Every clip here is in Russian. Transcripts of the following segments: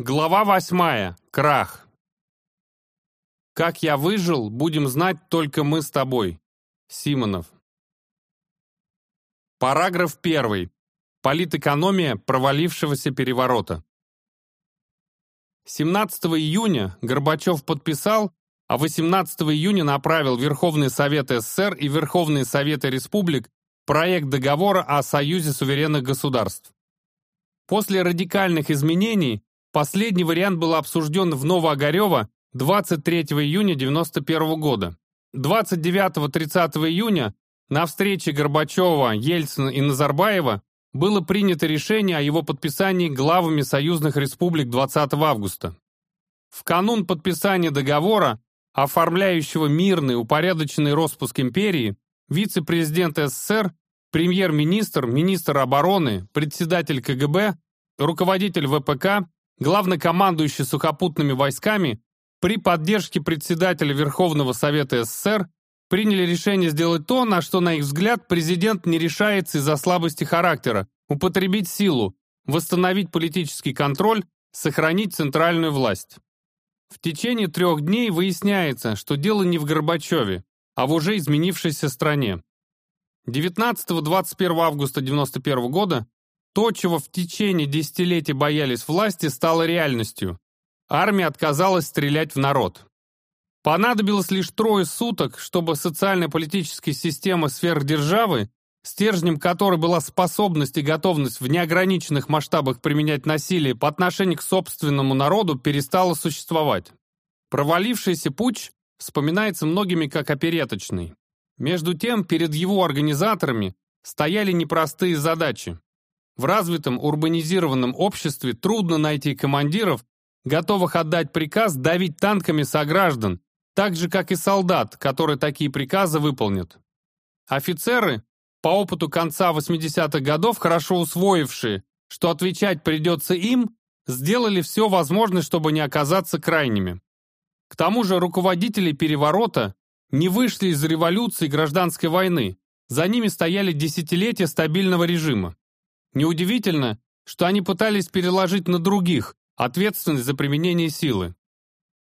Глава восьмая. Крах. Как я выжил, будем знать только мы с тобой. Симонов. Параграф первый. Политэкономия провалившегося переворота. 17 июня Горбачев подписал, а 18 июня направил Верховный Совет СССР и Верховные Советы Республик проект договора о Союзе суверенных государств. После радикальных изменений Последний вариант был обсужден в Новоогарево 23 июня 1991 года. 29-30 июня на встрече Горбачева, Ельцина и Назарбаева было принято решение о его подписании главами союзных республик 20 августа. В канун подписания договора, оформляющего мирный упорядоченный распуск империи, вице-президент СССР, премьер-министр, министр обороны, председатель КГБ, руководитель ВПК главнокомандующий сухопутными войсками при поддержке председателя Верховного Совета СССР приняли решение сделать то, на что, на их взгляд, президент не решается из-за слабости характера, употребить силу, восстановить политический контроль, сохранить центральную власть. В течение трех дней выясняется, что дело не в Горбачеве, а в уже изменившейся стране. 19-21 августа 1991 года то, чего в течение десятилетий боялись власти, стало реальностью. Армия отказалась стрелять в народ. Понадобилось лишь трое суток, чтобы социально-политическая система сверхдержавы, стержнем которой была способность и готовность в неограниченных масштабах применять насилие по отношению к собственному народу, перестала существовать. Провалившийся путч вспоминается многими как опереточный. Между тем, перед его организаторами стояли непростые задачи. В развитом урбанизированном обществе трудно найти командиров, готовых отдать приказ давить танками сограждан, так же, как и солдат, которые такие приказы выполнят. Офицеры, по опыту конца 80-х годов, хорошо усвоившие, что отвечать придется им, сделали все возможное, чтобы не оказаться крайними. К тому же руководители переворота не вышли из революции гражданской войны, за ними стояли десятилетия стабильного режима. Неудивительно, что они пытались переложить на других ответственность за применение силы.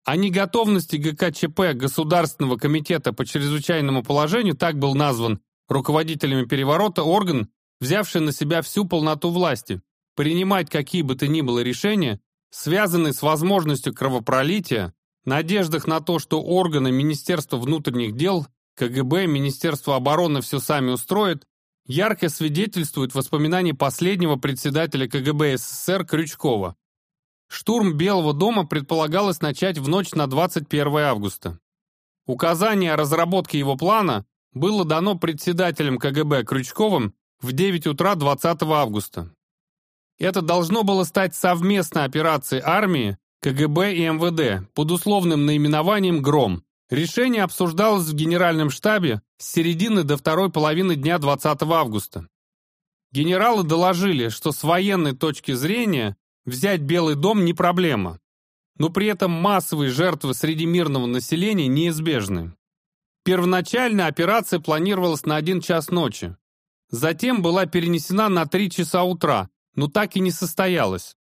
О неготовности ГКЧП Государственного комитета по чрезвычайному положению, так был назван руководителями переворота орган, взявший на себя всю полноту власти, принимать какие бы то ни было решения, связанные с возможностью кровопролития, надеждах на то, что органы Министерства внутренних дел, КГБ, Министерство обороны все сами устроят, ярко свидетельствует воспоминания последнего председателя КГБ СССР Крючкова. Штурм Белого дома предполагалось начать в ночь на 21 августа. Указание о разработке его плана было дано председателем КГБ Крючковым в 9 утра 20 августа. Это должно было стать совместной операцией армии, КГБ и МВД под условным наименованием «Гром», Решение обсуждалось в Генеральном штабе с середины до второй половины дня 20 августа. Генералы доложили, что с военной точки зрения взять Белый дом не проблема, но при этом массовые жертвы среди мирного населения неизбежны. Первоначально операция планировалась на один час ночи. Затем была перенесена на три часа утра, но так и не состоялась.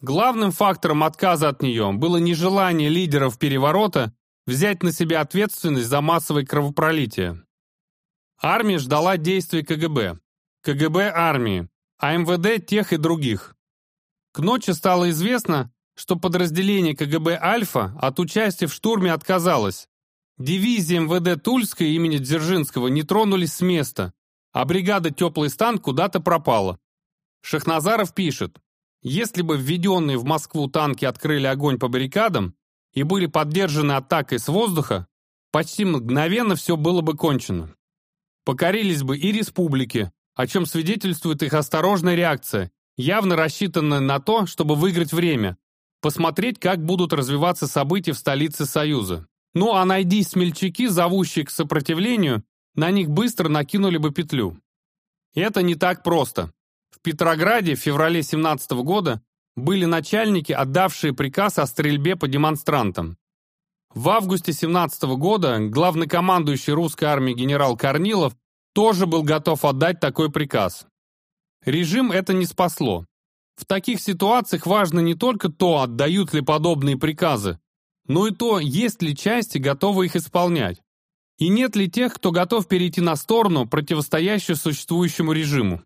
Главным фактором отказа от нее было нежелание лидеров переворота взять на себя ответственность за массовое кровопролитие. Армия ждала действий КГБ, КГБ армии, а МВД тех и других. К ночи стало известно, что подразделение КГБ «Альфа» от участия в штурме отказалось. Дивизии МВД Тульской имени Дзержинского не тронулись с места, а бригада «Теплый стан» куда-то пропала. Шахназаров пишет, если бы введенные в Москву танки открыли огонь по баррикадам, и были поддержаны атакой с воздуха, почти мгновенно все было бы кончено. Покорились бы и республики, о чем свидетельствует их осторожная реакция, явно рассчитанная на то, чтобы выиграть время, посмотреть, как будут развиваться события в столице Союза. Ну а найди смельчаки, зовущие к сопротивлению, на них быстро накинули бы петлю. Это не так просто. В Петрограде в феврале 17 года были начальники, отдавшие приказ о стрельбе по демонстрантам. В августе 17 года главнокомандующий русской армии генерал Корнилов тоже был готов отдать такой приказ. Режим это не спасло. В таких ситуациях важно не только то, отдают ли подобные приказы, но и то, есть ли части, готовы их исполнять. И нет ли тех, кто готов перейти на сторону, противостоящую существующему режиму.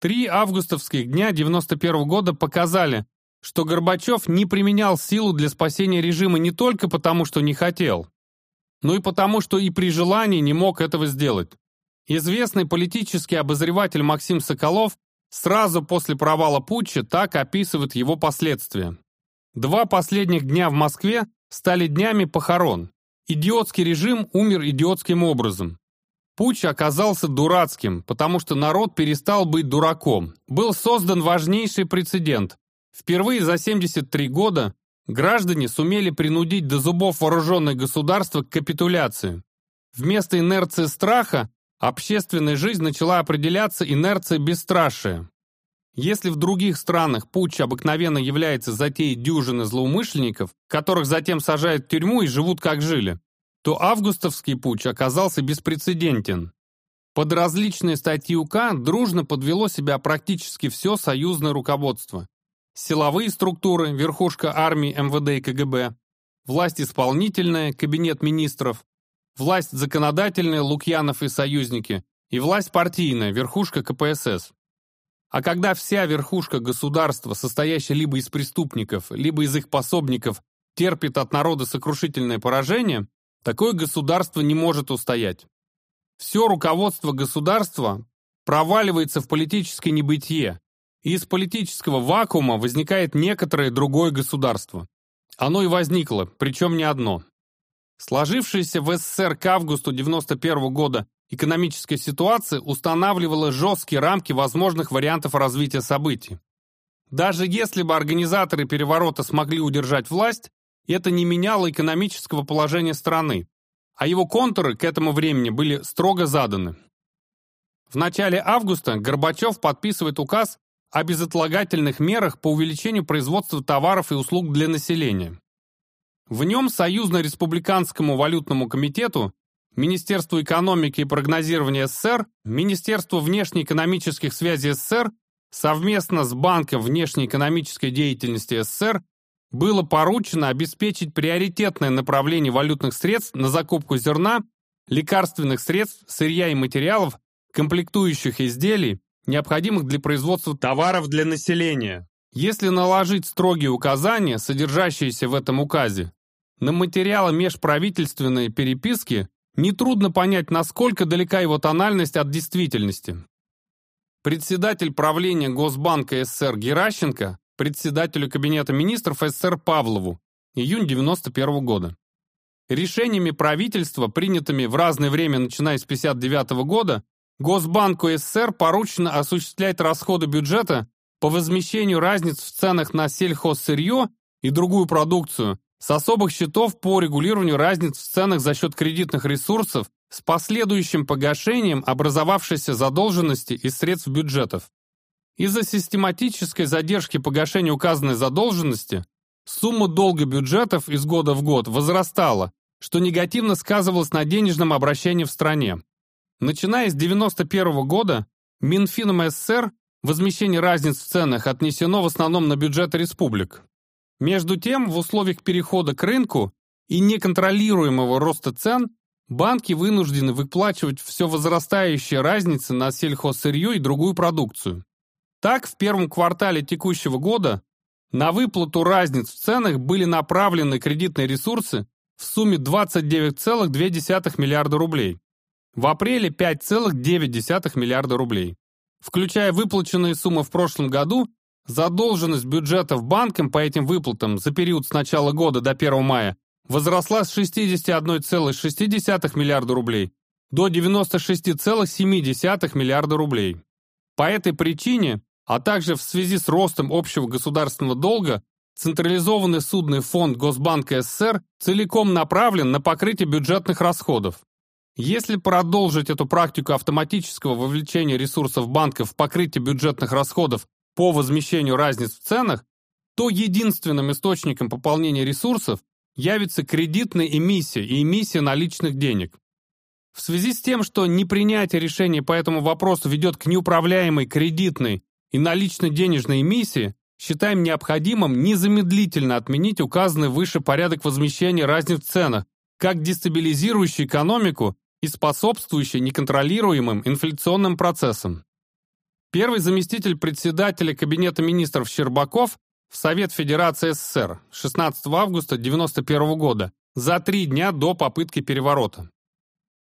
Три августовских дня 91 года показали, что Горбачев не применял силу для спасения режима не только потому, что не хотел, но и потому, что и при желании не мог этого сделать. Известный политический обозреватель Максим Соколов сразу после провала путча так описывает его последствия. Два последних дня в Москве стали днями похорон. Идиотский режим умер идиотским образом. Путч оказался дурацким, потому что народ перестал быть дураком. Был создан важнейший прецедент. Впервые за 73 года граждане сумели принудить до зубов вооруженное государство к капитуляции. Вместо инерции страха общественная жизнь начала определяться инерцией бесстрашия. Если в других странах путч обыкновенно является затеей дюжины злоумышленников, которых затем сажают в тюрьму и живут как жили, то августовский путч оказался беспрецедентен. Под различные статьи УК дружно подвело себя практически все союзное руководство. Силовые структуры, верхушка армии, МВД и КГБ, власть исполнительная, кабинет министров, власть законодательная, Лукьянов и союзники, и власть партийная, верхушка КПСС. А когда вся верхушка государства, состоящая либо из преступников, либо из их пособников, терпит от народа сокрушительное поражение, такое государство не может устоять. Все руководство государства проваливается в политическое небытие, из политического вакуума возникает некоторое другое государство. Оно и возникло, причем не одно. Сложившаяся в СССР к августу 1991 года экономическая ситуация устанавливала жесткие рамки возможных вариантов развития событий. Даже если бы организаторы переворота смогли удержать власть, это не меняло экономического положения страны, а его контуры к этому времени были строго заданы. В начале августа Горбачев подписывает указ о безотлагательных мерах по увеличению производства товаров и услуг для населения. В нем Союзно-республиканскому валютному комитету Министерству экономики и прогнозирования СССР, Министерству внешнеэкономических связей СССР совместно с Банком внешнеэкономической деятельности СССР было поручено обеспечить приоритетное направление валютных средств на закупку зерна, лекарственных средств, сырья и материалов, комплектующих изделий, необходимых для производства товаров для населения. Если наложить строгие указания, содержащиеся в этом указе, на материалы межправительственной переписки, Нетрудно понять, насколько далека его тональность от действительности. Председатель правления Госбанка СССР Геращенко председателю Кабинета министров СССР Павлову, июнь 91 года. Решениями правительства, принятыми в разное время, начиная с 59 года, Госбанку СССР поручено осуществлять расходы бюджета по возмещению разниц в ценах на сельхозсырье и другую продукцию с особых счетов по регулированию разниц в ценах за счет кредитных ресурсов с последующим погашением образовавшейся задолженности из средств бюджетов. Из-за систематической задержки погашения указанной задолженности сумма долга бюджетов из года в год возрастала, что негативно сказывалось на денежном обращении в стране. Начиная с 1991 года Минфином СССР возмещение разниц в ценах отнесено в основном на бюджеты республик. Между тем, в условиях перехода к рынку и неконтролируемого роста цен банки вынуждены выплачивать все возрастающие разницы на сельхозсырье и другую продукцию. Так, в первом квартале текущего года на выплату разниц в ценах были направлены кредитные ресурсы в сумме 29,2 миллиарда рублей. В апреле 5,9 миллиарда рублей. Включая выплаченные суммы в прошлом году, Задолженность бюджетов банкам по этим выплатам за период с начала года до 1 мая возросла с 61,6 миллиарда рублей до 96,7 миллиарда рублей. По этой причине, а также в связи с ростом общего государственного долга, Централизованный судный фонд Госбанка СССР целиком направлен на покрытие бюджетных расходов. Если продолжить эту практику автоматического вовлечения ресурсов банков в покрытие бюджетных расходов по возмещению разниц в ценах, то единственным источником пополнения ресурсов явится кредитная эмиссия и эмиссия наличных денег. В связи с тем, что непринятие решения по этому вопросу ведет к неуправляемой кредитной и наличной денежной эмиссии, считаем необходимым незамедлительно отменить указанный выше порядок возмещения разниц в ценах, как дестабилизирующий экономику и способствующий неконтролируемым инфляционным процессам. Первый заместитель председателя Кабинета министров Щербаков в Совет Федерации СССР 16 августа 1991 года, за три дня до попытки переворота.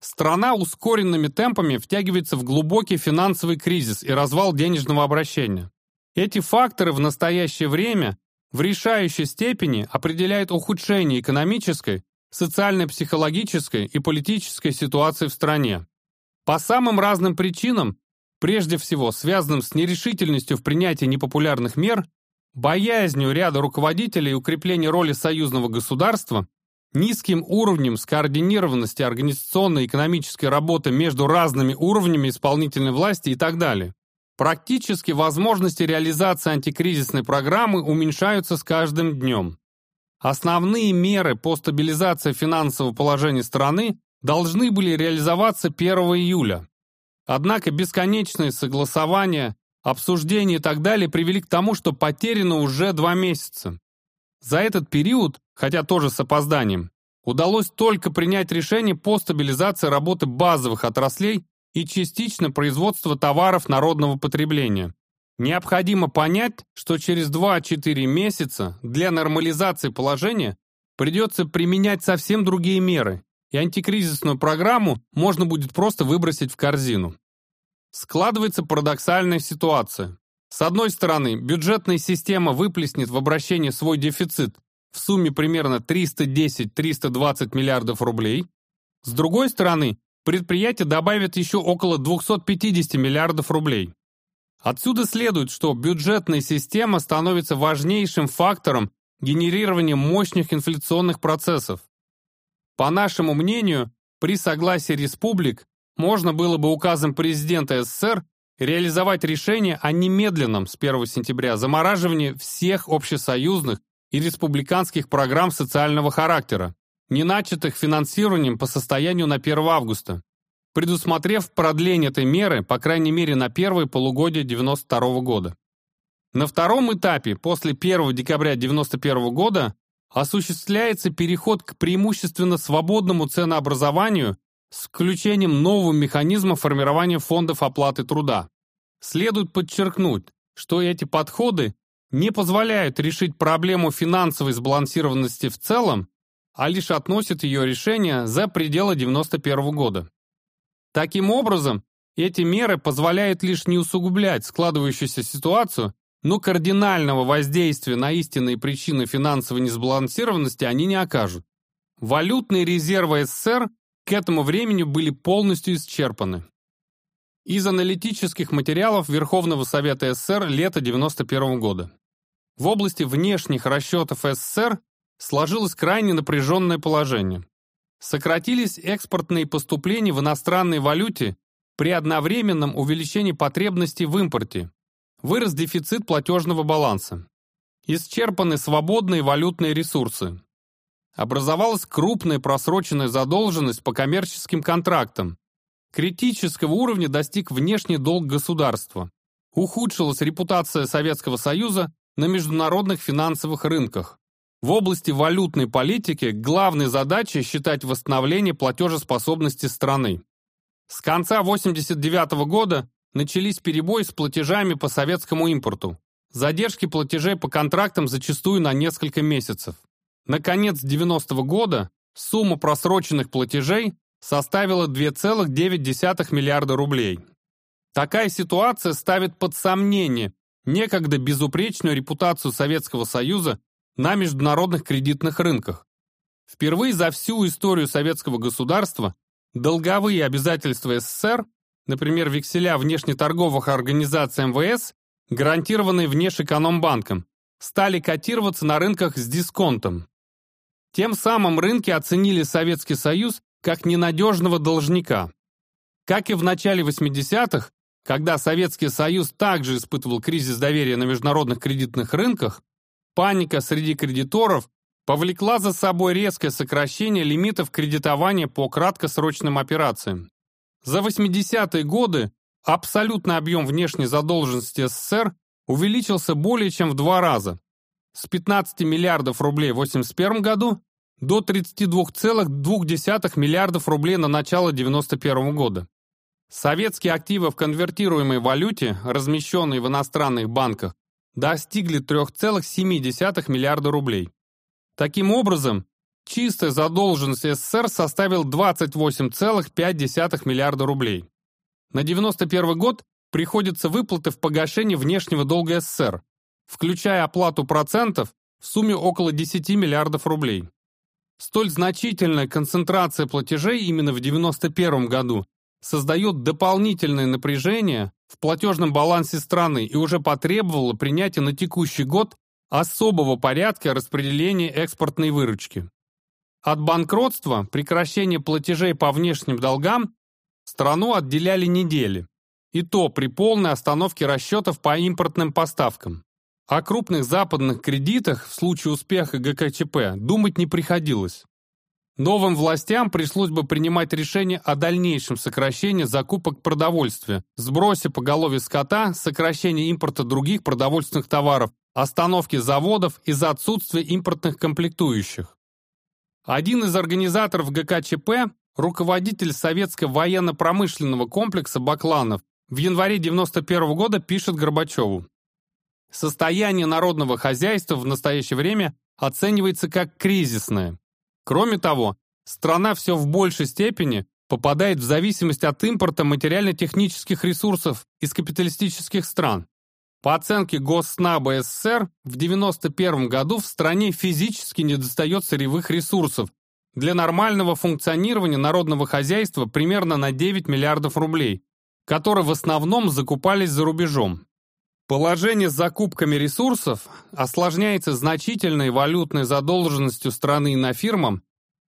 Страна ускоренными темпами втягивается в глубокий финансовый кризис и развал денежного обращения. Эти факторы в настоящее время в решающей степени определяют ухудшение экономической, социально-психологической и политической ситуации в стране. По самым разным причинам, прежде всего связанным с нерешительностью в принятии непопулярных мер, боязнью ряда руководителей укрепления роли союзного государства, низким уровнем скоординированности организационной и экономической работы между разными уровнями исполнительной власти и так далее. Практически возможности реализации антикризисной программы уменьшаются с каждым днем. Основные меры по стабилизации финансового положения страны должны были реализоваться 1 июля. Однако бесконечные согласования, обсуждения и так далее привели к тому, что потеряно уже два месяца. За этот период, хотя тоже с опозданием, удалось только принять решение по стабилизации работы базовых отраслей и частично производства товаров народного потребления. Необходимо понять, что через 2-4 месяца для нормализации положения придется применять совсем другие меры, и антикризисную программу можно будет просто выбросить в корзину. Складывается парадоксальная ситуация. С одной стороны, бюджетная система выплеснет в обращение свой дефицит в сумме примерно 310-320 миллиардов рублей. С другой стороны, предприятие добавит еще около 250 миллиардов рублей. Отсюда следует, что бюджетная система становится важнейшим фактором генерирования мощных инфляционных процессов. По нашему мнению, при согласии республик можно было бы указом президента СССР реализовать решение о немедленном с 1 сентября замораживании всех общесоюзных и республиканских программ социального характера, не начатых финансированием по состоянию на 1 августа, предусмотрев продление этой меры, по крайней мере, на первое полугодие 1992 года. На втором этапе, после 1 декабря 1991 года, осуществляется переход к преимущественно свободному ценообразованию с включением нового механизма формирования фондов оплаты труда. Следует подчеркнуть, что эти подходы не позволяют решить проблему финансовой сбалансированности в целом, а лишь относят ее решение за пределы 1991 года. Таким образом, эти меры позволяют лишь не усугублять складывающуюся ситуацию, но кардинального воздействия на истинные причины финансовой несбалансированности они не окажут. Валютные резервы СССР к этому времени были полностью исчерпаны. Из аналитических материалов Верховного Совета СССР лета 1991 года. В области внешних расчетов СССР сложилось крайне напряженное положение. Сократились экспортные поступления в иностранной валюте при одновременном увеличении потребностей в импорте. Вырос дефицит платежного баланса. Исчерпаны свободные валютные ресурсы. Образовалась крупная просроченная задолженность по коммерческим контрактам. Критического уровня достиг внешний долг государства. Ухудшилась репутация Советского Союза на международных финансовых рынках. В области валютной политики главной задачей считать восстановление платежеспособности страны. С конца 1989 года начались перебои с платежами по советскому импорту. Задержки платежей по контрактам зачастую на несколько месяцев. На конец 90 -го года сумма просроченных платежей составила 2,9 миллиарда рублей. Такая ситуация ставит под сомнение некогда безупречную репутацию Советского Союза на международных кредитных рынках. Впервые за всю историю советского государства долговые обязательства СССР, например, векселя внешнеторговых организаций МВС, гарантированные Внешэкономбанком, стали котироваться на рынках с дисконтом. Тем самым рынки оценили Советский Союз как ненадежного должника. Как и в начале 80-х, когда Советский Союз также испытывал кризис доверия на международных кредитных рынках, Паника среди кредиторов повлекла за собой резкое сокращение лимитов кредитования по краткосрочным операциям. За 80-е годы абсолютный объем внешней задолженности СССР увеличился более чем в два раза, с 15 миллиардов рублей в 1981 году до 32,2 миллиардов рублей на начало 1991 года. Советские активы в конвертируемой валюте, размещенные в иностранных банках, достигли 3,7 миллиарда рублей. Таким образом, чистая задолженность СССР составила 28,5 миллиарда рублей. На 1991 год приходятся выплаты в погашение внешнего долга СССР, включая оплату процентов в сумме около 10 миллиардов рублей. Столь значительная концентрация платежей именно в 1991 году создает дополнительное напряжение в платежном балансе страны и уже потребовало принятия на текущий год особого порядка распределения экспортной выручки. От банкротства, прекращения платежей по внешним долгам страну отделяли недели, и то при полной остановке расчетов по импортным поставкам. О крупных западных кредитах в случае успеха ГКЧП думать не приходилось. Новым властям пришлось бы принимать решение о дальнейшем сокращении закупок продовольствия, сбросе поголовья скота, сокращении импорта других продовольственных товаров, остановке заводов из-за отсутствия импортных комплектующих. Один из организаторов ГКЧП, руководитель советского военно-промышленного комплекса Бакланов, в январе 1991 года пишет Горбачеву. Состояние народного хозяйства в настоящее время оценивается как кризисное. Кроме того, страна все в большей степени попадает в зависимость от импорта материально-технических ресурсов из капиталистических стран. По оценке Госснаба СССР, в 1991 году в стране физически недостает сырьевых ресурсов для нормального функционирования народного хозяйства примерно на 9 миллиардов рублей, которые в основном закупались за рубежом. Положение с закупками ресурсов осложняется значительной валютной задолженностью страны на фирмам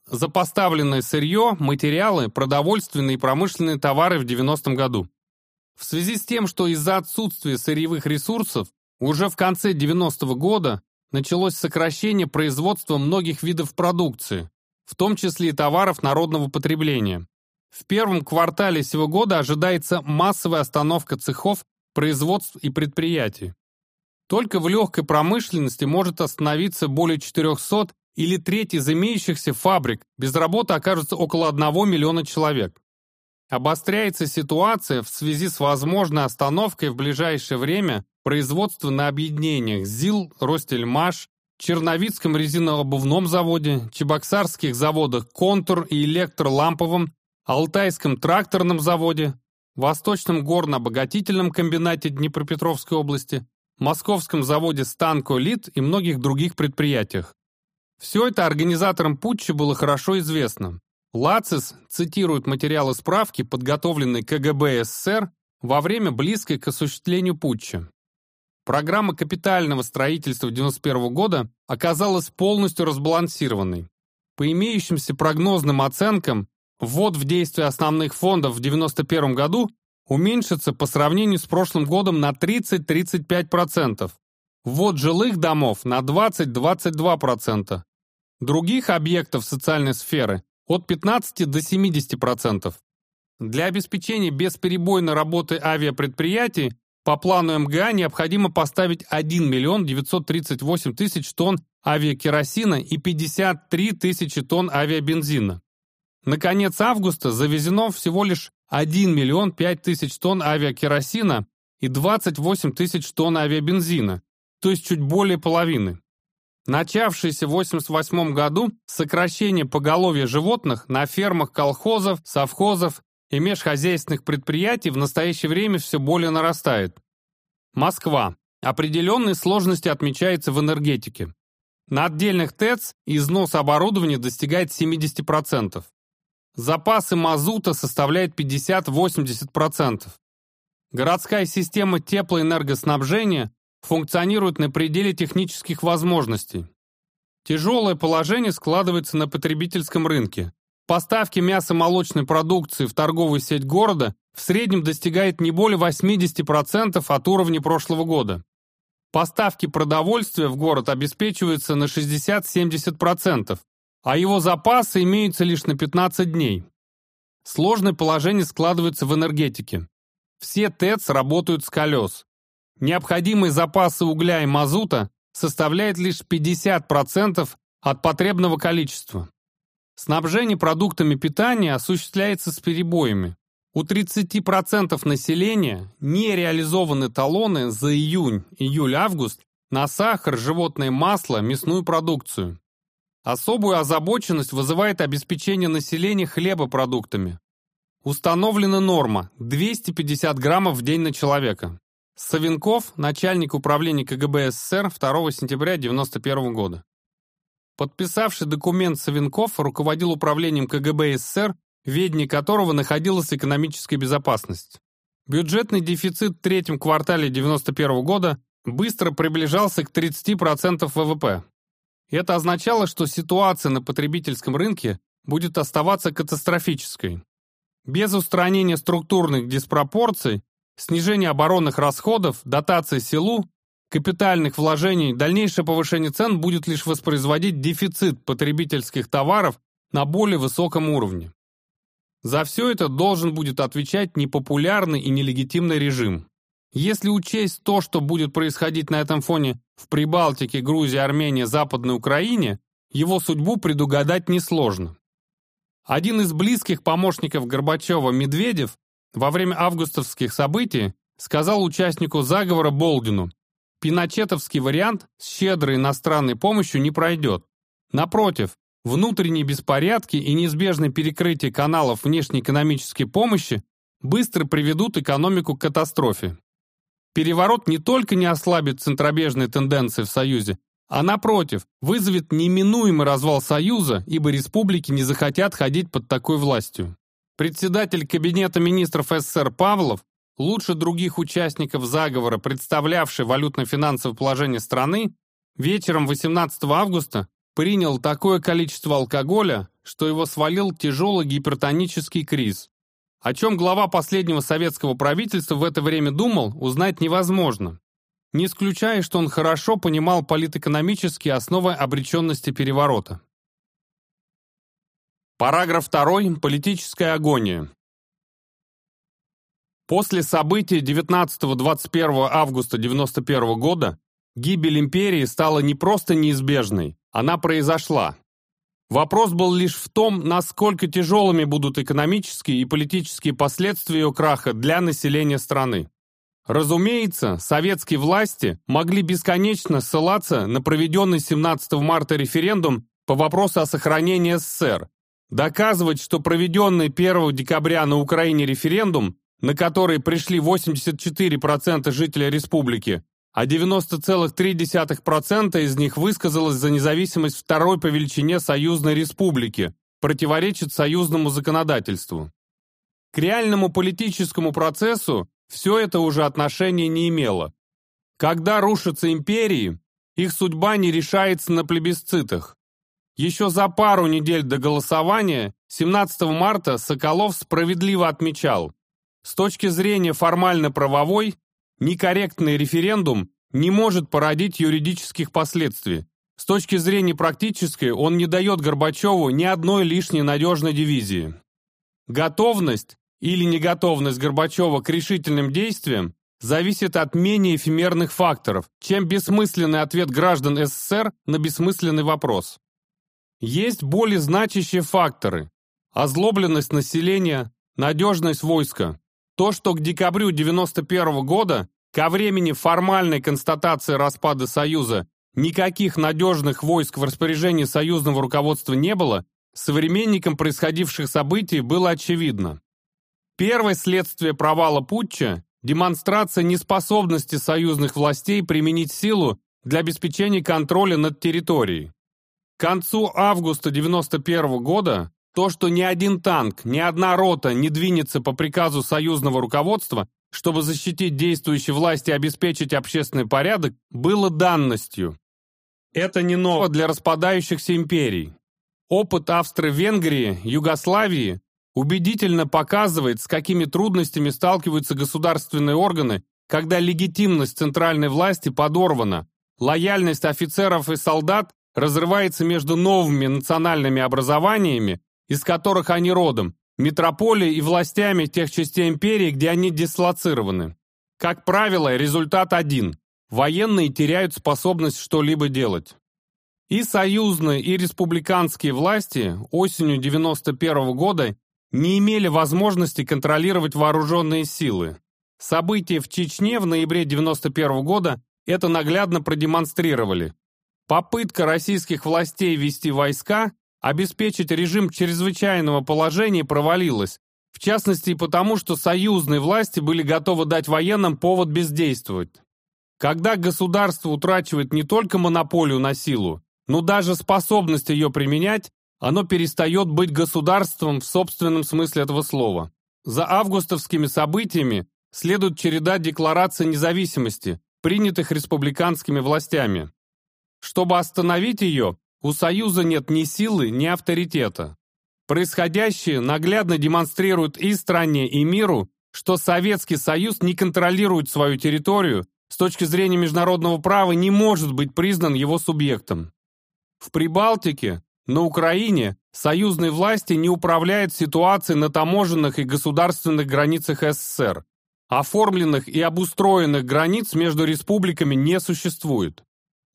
за поставленное сырье, материалы, продовольственные и промышленные товары в 90 году. В связи с тем, что из-за отсутствия сырьевых ресурсов уже в конце 90-го года началось сокращение производства многих видов продукции, в том числе и товаров народного потребления. В первом квартале сего года ожидается массовая остановка цехов производств и предприятий. Только в легкой промышленности может остановиться более 400 или треть из имеющихся фабрик, без работы окажется около 1 миллиона человек. Обостряется ситуация в связи с возможной остановкой в ближайшее время производства на объединениях ЗИЛ, Ростельмаш, Черновицком резинообувном заводе, Чебоксарских заводах «Контур» и «Электроламповом», Алтайском тракторном заводе, Восточном горно-обогатительном комбинате Днепропетровской области, Московском заводе «Станко Лит» и многих других предприятиях. Все это организаторам путча было хорошо известно. Лацис цитирует материалы справки, подготовленные КГБ СССР во время близкой к осуществлению путча. Программа капитального строительства 1991 года оказалась полностью разбалансированной. По имеющимся прогнозным оценкам, Ввод в действие основных фондов в 1991 году уменьшится по сравнению с прошлым годом на 30-35%. Ввод жилых домов на 20-22%. Других объектов социальной сферы от 15 до 70%. Для обеспечения бесперебойной работы авиапредприятий по плану МГА необходимо поставить 1 миллион 938 тысяч тонн авиакеросина и 53 тысячи тонн авиабензина. На конец августа завезено всего лишь 1 миллион 5 тысяч тонн авиакеросина и 28 тысяч тонн авиабензина, то есть чуть более половины. Начавшееся в 1988 году сокращение поголовья животных на фермах колхозов, совхозов и межхозяйственных предприятий в настоящее время все более нарастает. Москва. Определенные сложности отмечаются в энергетике. На отдельных ТЭЦ износ оборудования достигает 70%. Запасы мазута составляют 50-80%. Городская система теплоэнергоснабжения функционирует на пределе технических возможностей. Тяжелое положение складывается на потребительском рынке. Поставки мясо-молочной продукции в торговую сеть города в среднем достигают не более 80% от уровня прошлого года. Поставки продовольствия в город обеспечиваются на 60-70%, а его запасы имеются лишь на 15 дней. Сложное положение складывается в энергетике. Все ТЭЦ работают с колес. необходимые запасы угля и мазута составляют лишь 50% от потребного количества. Снабжение продуктами питания осуществляется с перебоями. У 30% населения не реализованы талоны за июнь, июль-август на сахар, животное масло, мясную продукцию. Особую озабоченность вызывает обеспечение населения хлебопродуктами. Установлена норма – 250 граммов в день на человека. Савенков, начальник управления КГБ СССР 2 сентября 1991 года. Подписавший документ Савенков руководил управлением КГБ СССР, в ведении которого находилась экономическая безопасность. Бюджетный дефицит в третьем квартале 1991 года быстро приближался к 30% ВВП. Это означало, что ситуация на потребительском рынке будет оставаться катастрофической. Без устранения структурных диспропорций, снижения оборонных расходов, дотации селу, капитальных вложений, дальнейшее повышение цен будет лишь воспроизводить дефицит потребительских товаров на более высоком уровне. За все это должен будет отвечать непопулярный и нелегитимный режим. Если учесть то, что будет происходить на этом фоне в Прибалтике, Грузии, Армении, Западной Украине, его судьбу предугадать несложно. Один из близких помощников Горбачева, Медведев, во время августовских событий сказал участнику заговора Болдину, пиночетовский вариант с щедрой иностранной помощью не пройдет. Напротив, внутренние беспорядки и неизбежное перекрытие каналов внешнеэкономической помощи быстро приведут экономику к катастрофе. Переворот не только не ослабит центробежные тенденции в Союзе, а напротив, вызовет неминуемый развал Союза, ибо республики не захотят ходить под такой властью. Председатель Кабинета министров СССР Павлов, лучше других участников заговора, представлявший валютно-финансовое положение страны, вечером 18 августа принял такое количество алкоголя, что его свалил тяжелый гипертонический криз. О чем глава последнего советского правительства в это время думал, узнать невозможно. Не исключая, что он хорошо понимал политэкономические основы обреченности переворота. Параграф 2. Политическая агония. После событий 19-21 августа 1991 года гибель империи стала не просто неизбежной, она произошла. Вопрос был лишь в том, насколько тяжелыми будут экономические и политические последствия ее краха для населения страны. Разумеется, советские власти могли бесконечно ссылаться на проведенный 17 марта референдум по вопросу о сохранении СССР, доказывать, что проведенный 1 декабря на Украине референдум, на который пришли 84% жителей республики, а 90,3% из них высказалось за независимость второй по величине союзной республики, противоречит союзному законодательству. К реальному политическому процессу все это уже отношения не имело. Когда рушатся империи, их судьба не решается на плебисцитах. Еще за пару недель до голосования, 17 марта, Соколов справедливо отмечал, с точки зрения формально-правовой, Некорректный референдум не может породить юридических последствий. С точки зрения практической он не дает Горбачеву ни одной лишней надежной дивизии. Готовность или неготовность Горбачева к решительным действиям зависит от менее эфемерных факторов, чем бессмысленный ответ граждан СССР на бессмысленный вопрос. Есть более значащие факторы – озлобленность населения, надежность войска, то, что к декабрю 91 года, ко времени формальной констатации распада Союза, никаких надежных войск в распоряжении союзного руководства не было, современникам происходивших событий было очевидно. Первое следствие провала путча – демонстрация неспособности союзных властей применить силу для обеспечения контроля над территорией. К концу августа 91 года то, что ни один танк, ни одна рота не двинется по приказу союзного руководства, чтобы защитить действующие власти и обеспечить общественный порядок, было данностью. Это не ново для распадающихся империй. Опыт Австро-Венгрии, Югославии убедительно показывает, с какими трудностями сталкиваются государственные органы, когда легитимность центральной власти подорвана, лояльность офицеров и солдат разрывается между новыми национальными образованиями, из которых они родом, метрополией и властями тех частей империи, где они дислоцированы. Как правило, результат один. Военные теряют способность что-либо делать. И союзные, и республиканские власти осенью 91 года не имели возможности контролировать вооруженные силы. События в Чечне в ноябре 91 года это наглядно продемонстрировали. Попытка российских властей вести войска, обеспечить режим чрезвычайного положения провалилась, в частности потому, что союзные власти были готовы дать военным повод бездействовать. Когда государство утрачивает не только монополию на силу, но даже способность ее применять, оно перестает быть государством в собственном смысле этого слова. За августовскими событиями следует череда деклараций независимости, принятых республиканскими властями. Чтобы остановить ее, у Союза нет ни силы, ни авторитета. Происходящее наглядно демонстрирует и стране, и миру, что Советский Союз не контролирует свою территорию, с точки зрения международного права не может быть признан его субъектом. В Прибалтике, на Украине, союзные власти не управляют ситуацией на таможенных и государственных границах СССР. Оформленных и обустроенных границ между республиками не существует.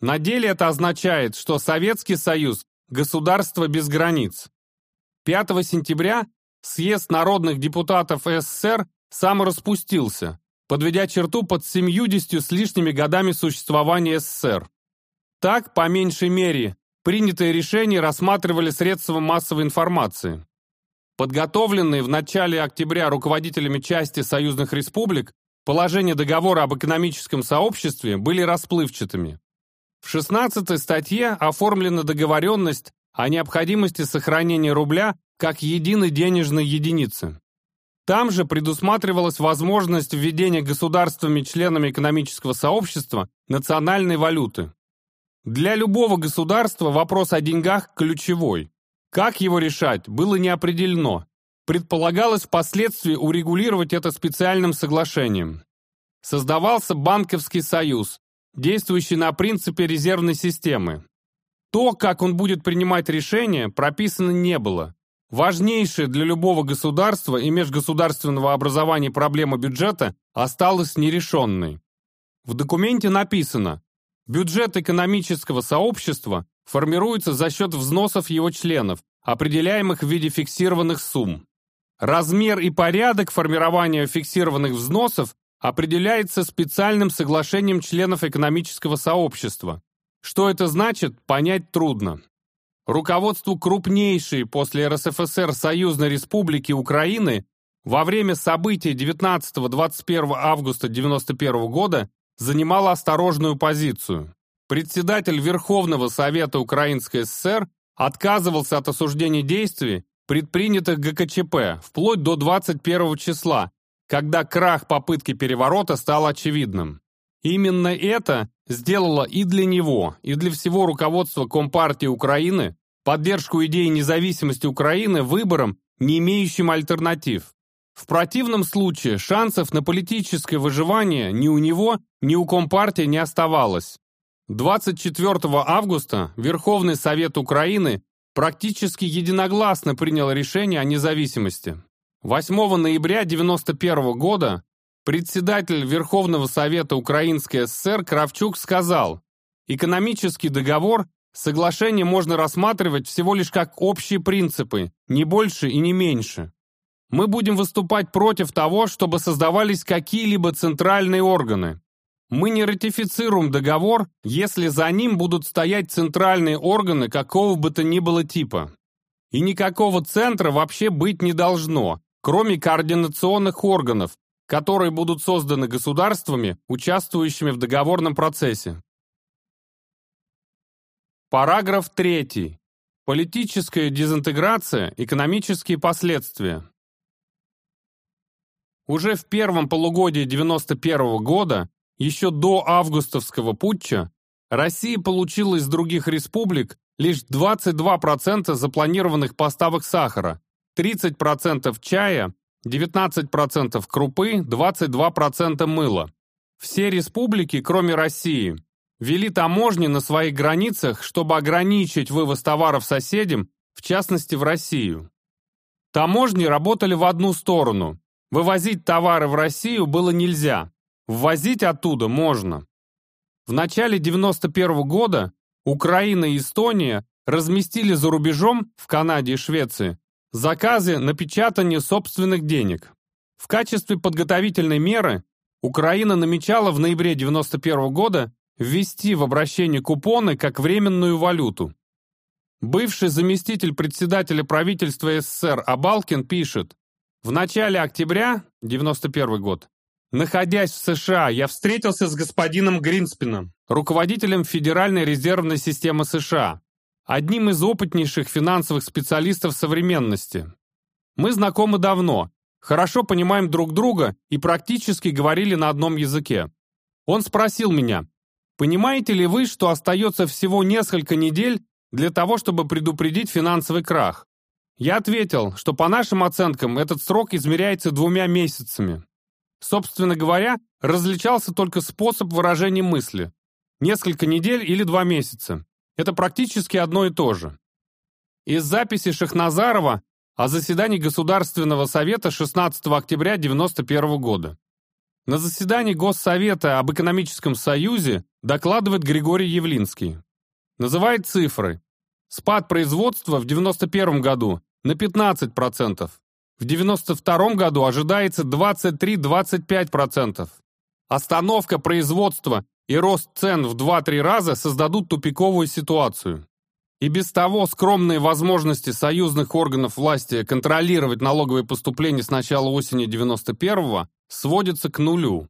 На деле это означает, что Советский Союз – государство без границ. 5 сентября съезд народных депутатов СССР самораспустился, подведя черту под 70 с лишними годами существования СССР. Так, по меньшей мере, принятые решения рассматривали средства массовой информации. Подготовленные в начале октября руководителями части союзных республик положения договора об экономическом сообществе были расплывчатыми. В 16 статье оформлена договоренность о необходимости сохранения рубля как единой денежной единицы. Там же предусматривалась возможность введения государствами-членами экономического сообщества национальной валюты. Для любого государства вопрос о деньгах ключевой. Как его решать, было не определено. Предполагалось впоследствии урегулировать это специальным соглашением. Создавался банковский союз, действующий на принципе резервной системы. То, как он будет принимать решения, прописано не было. Важнейшая для любого государства и межгосударственного образования проблема бюджета осталась нерешенной. В документе написано, бюджет экономического сообщества формируется за счет взносов его членов, определяемых в виде фиксированных сумм. Размер и порядок формирования фиксированных взносов определяется специальным соглашением членов экономического сообщества. Что это значит, понять трудно. Руководству крупнейшей после РСФСР Союзной Республики Украины во время событий 19-21 августа 1991 года занимало осторожную позицию. Председатель Верховного Совета Украинской ССР отказывался от осуждения действий, предпринятых ГКЧП, вплоть до 21 числа, когда крах попытки переворота стал очевидным. Именно это сделало и для него, и для всего руководства Компартии Украины поддержку идеи независимости Украины выбором, не имеющим альтернатив. В противном случае шансов на политическое выживание ни у него, ни у Компартии не оставалось. 24 августа Верховный Совет Украины практически единогласно принял решение о независимости. 8 ноября 1991 года председатель Верховного Совета Украинской ССР Кравчук сказал, «Экономический договор, соглашение можно рассматривать всего лишь как общие принципы, не больше и не меньше. Мы будем выступать против того, чтобы создавались какие-либо центральные органы. Мы не ратифицируем договор, если за ним будут стоять центральные органы какого бы то ни было типа. И никакого центра вообще быть не должно, кроме координационных органов, которые будут созданы государствами, участвующими в договорном процессе. Параграф 3. Политическая дезинтеграция, экономические последствия. Уже в первом полугодии 1991 года, еще до августовского путча, Россия получила из других республик лишь 22% запланированных поставок сахара, 30% чая, 19% крупы, 22% мыла. Все республики, кроме России, ввели таможни на своих границах, чтобы ограничить вывоз товаров соседям, в частности в Россию. Таможни работали в одну сторону. Вывозить товары в Россию было нельзя. ввозить оттуда можно. В начале 91 года Украина и Эстония разместили за рубежом, в Канаде и Швеции, заказы на печатание собственных денег. В качестве подготовительной меры Украина намечала в ноябре 91 года ввести в обращение купоны как временную валюту. Бывший заместитель председателя правительства СССР Абалкин пишет, в начале октября, 91 год, находясь в США, я встретился с господином Гринспеном, руководителем Федеральной резервной системы США, одним из опытнейших финансовых специалистов современности. Мы знакомы давно, хорошо понимаем друг друга и практически говорили на одном языке. Он спросил меня, понимаете ли вы, что остается всего несколько недель для того, чтобы предупредить финансовый крах? Я ответил, что по нашим оценкам этот срок измеряется двумя месяцами. Собственно говоря, различался только способ выражения мысли. Несколько недель или два месяца. Это практически одно и то же. Из записи Шахназарова о заседании Государственного совета 16 октября 1991 года. На заседании Госсовета об экономическом союзе докладывает Григорий Явлинский. Называет цифры. Спад производства в 1991 году на 15%. В 1992 году ожидается 23-25%. Остановка производства и рост цен в 2-3 раза создадут тупиковую ситуацию. И без того скромные возможности союзных органов власти контролировать налоговые поступления с начала осени 91-го сводятся к нулю.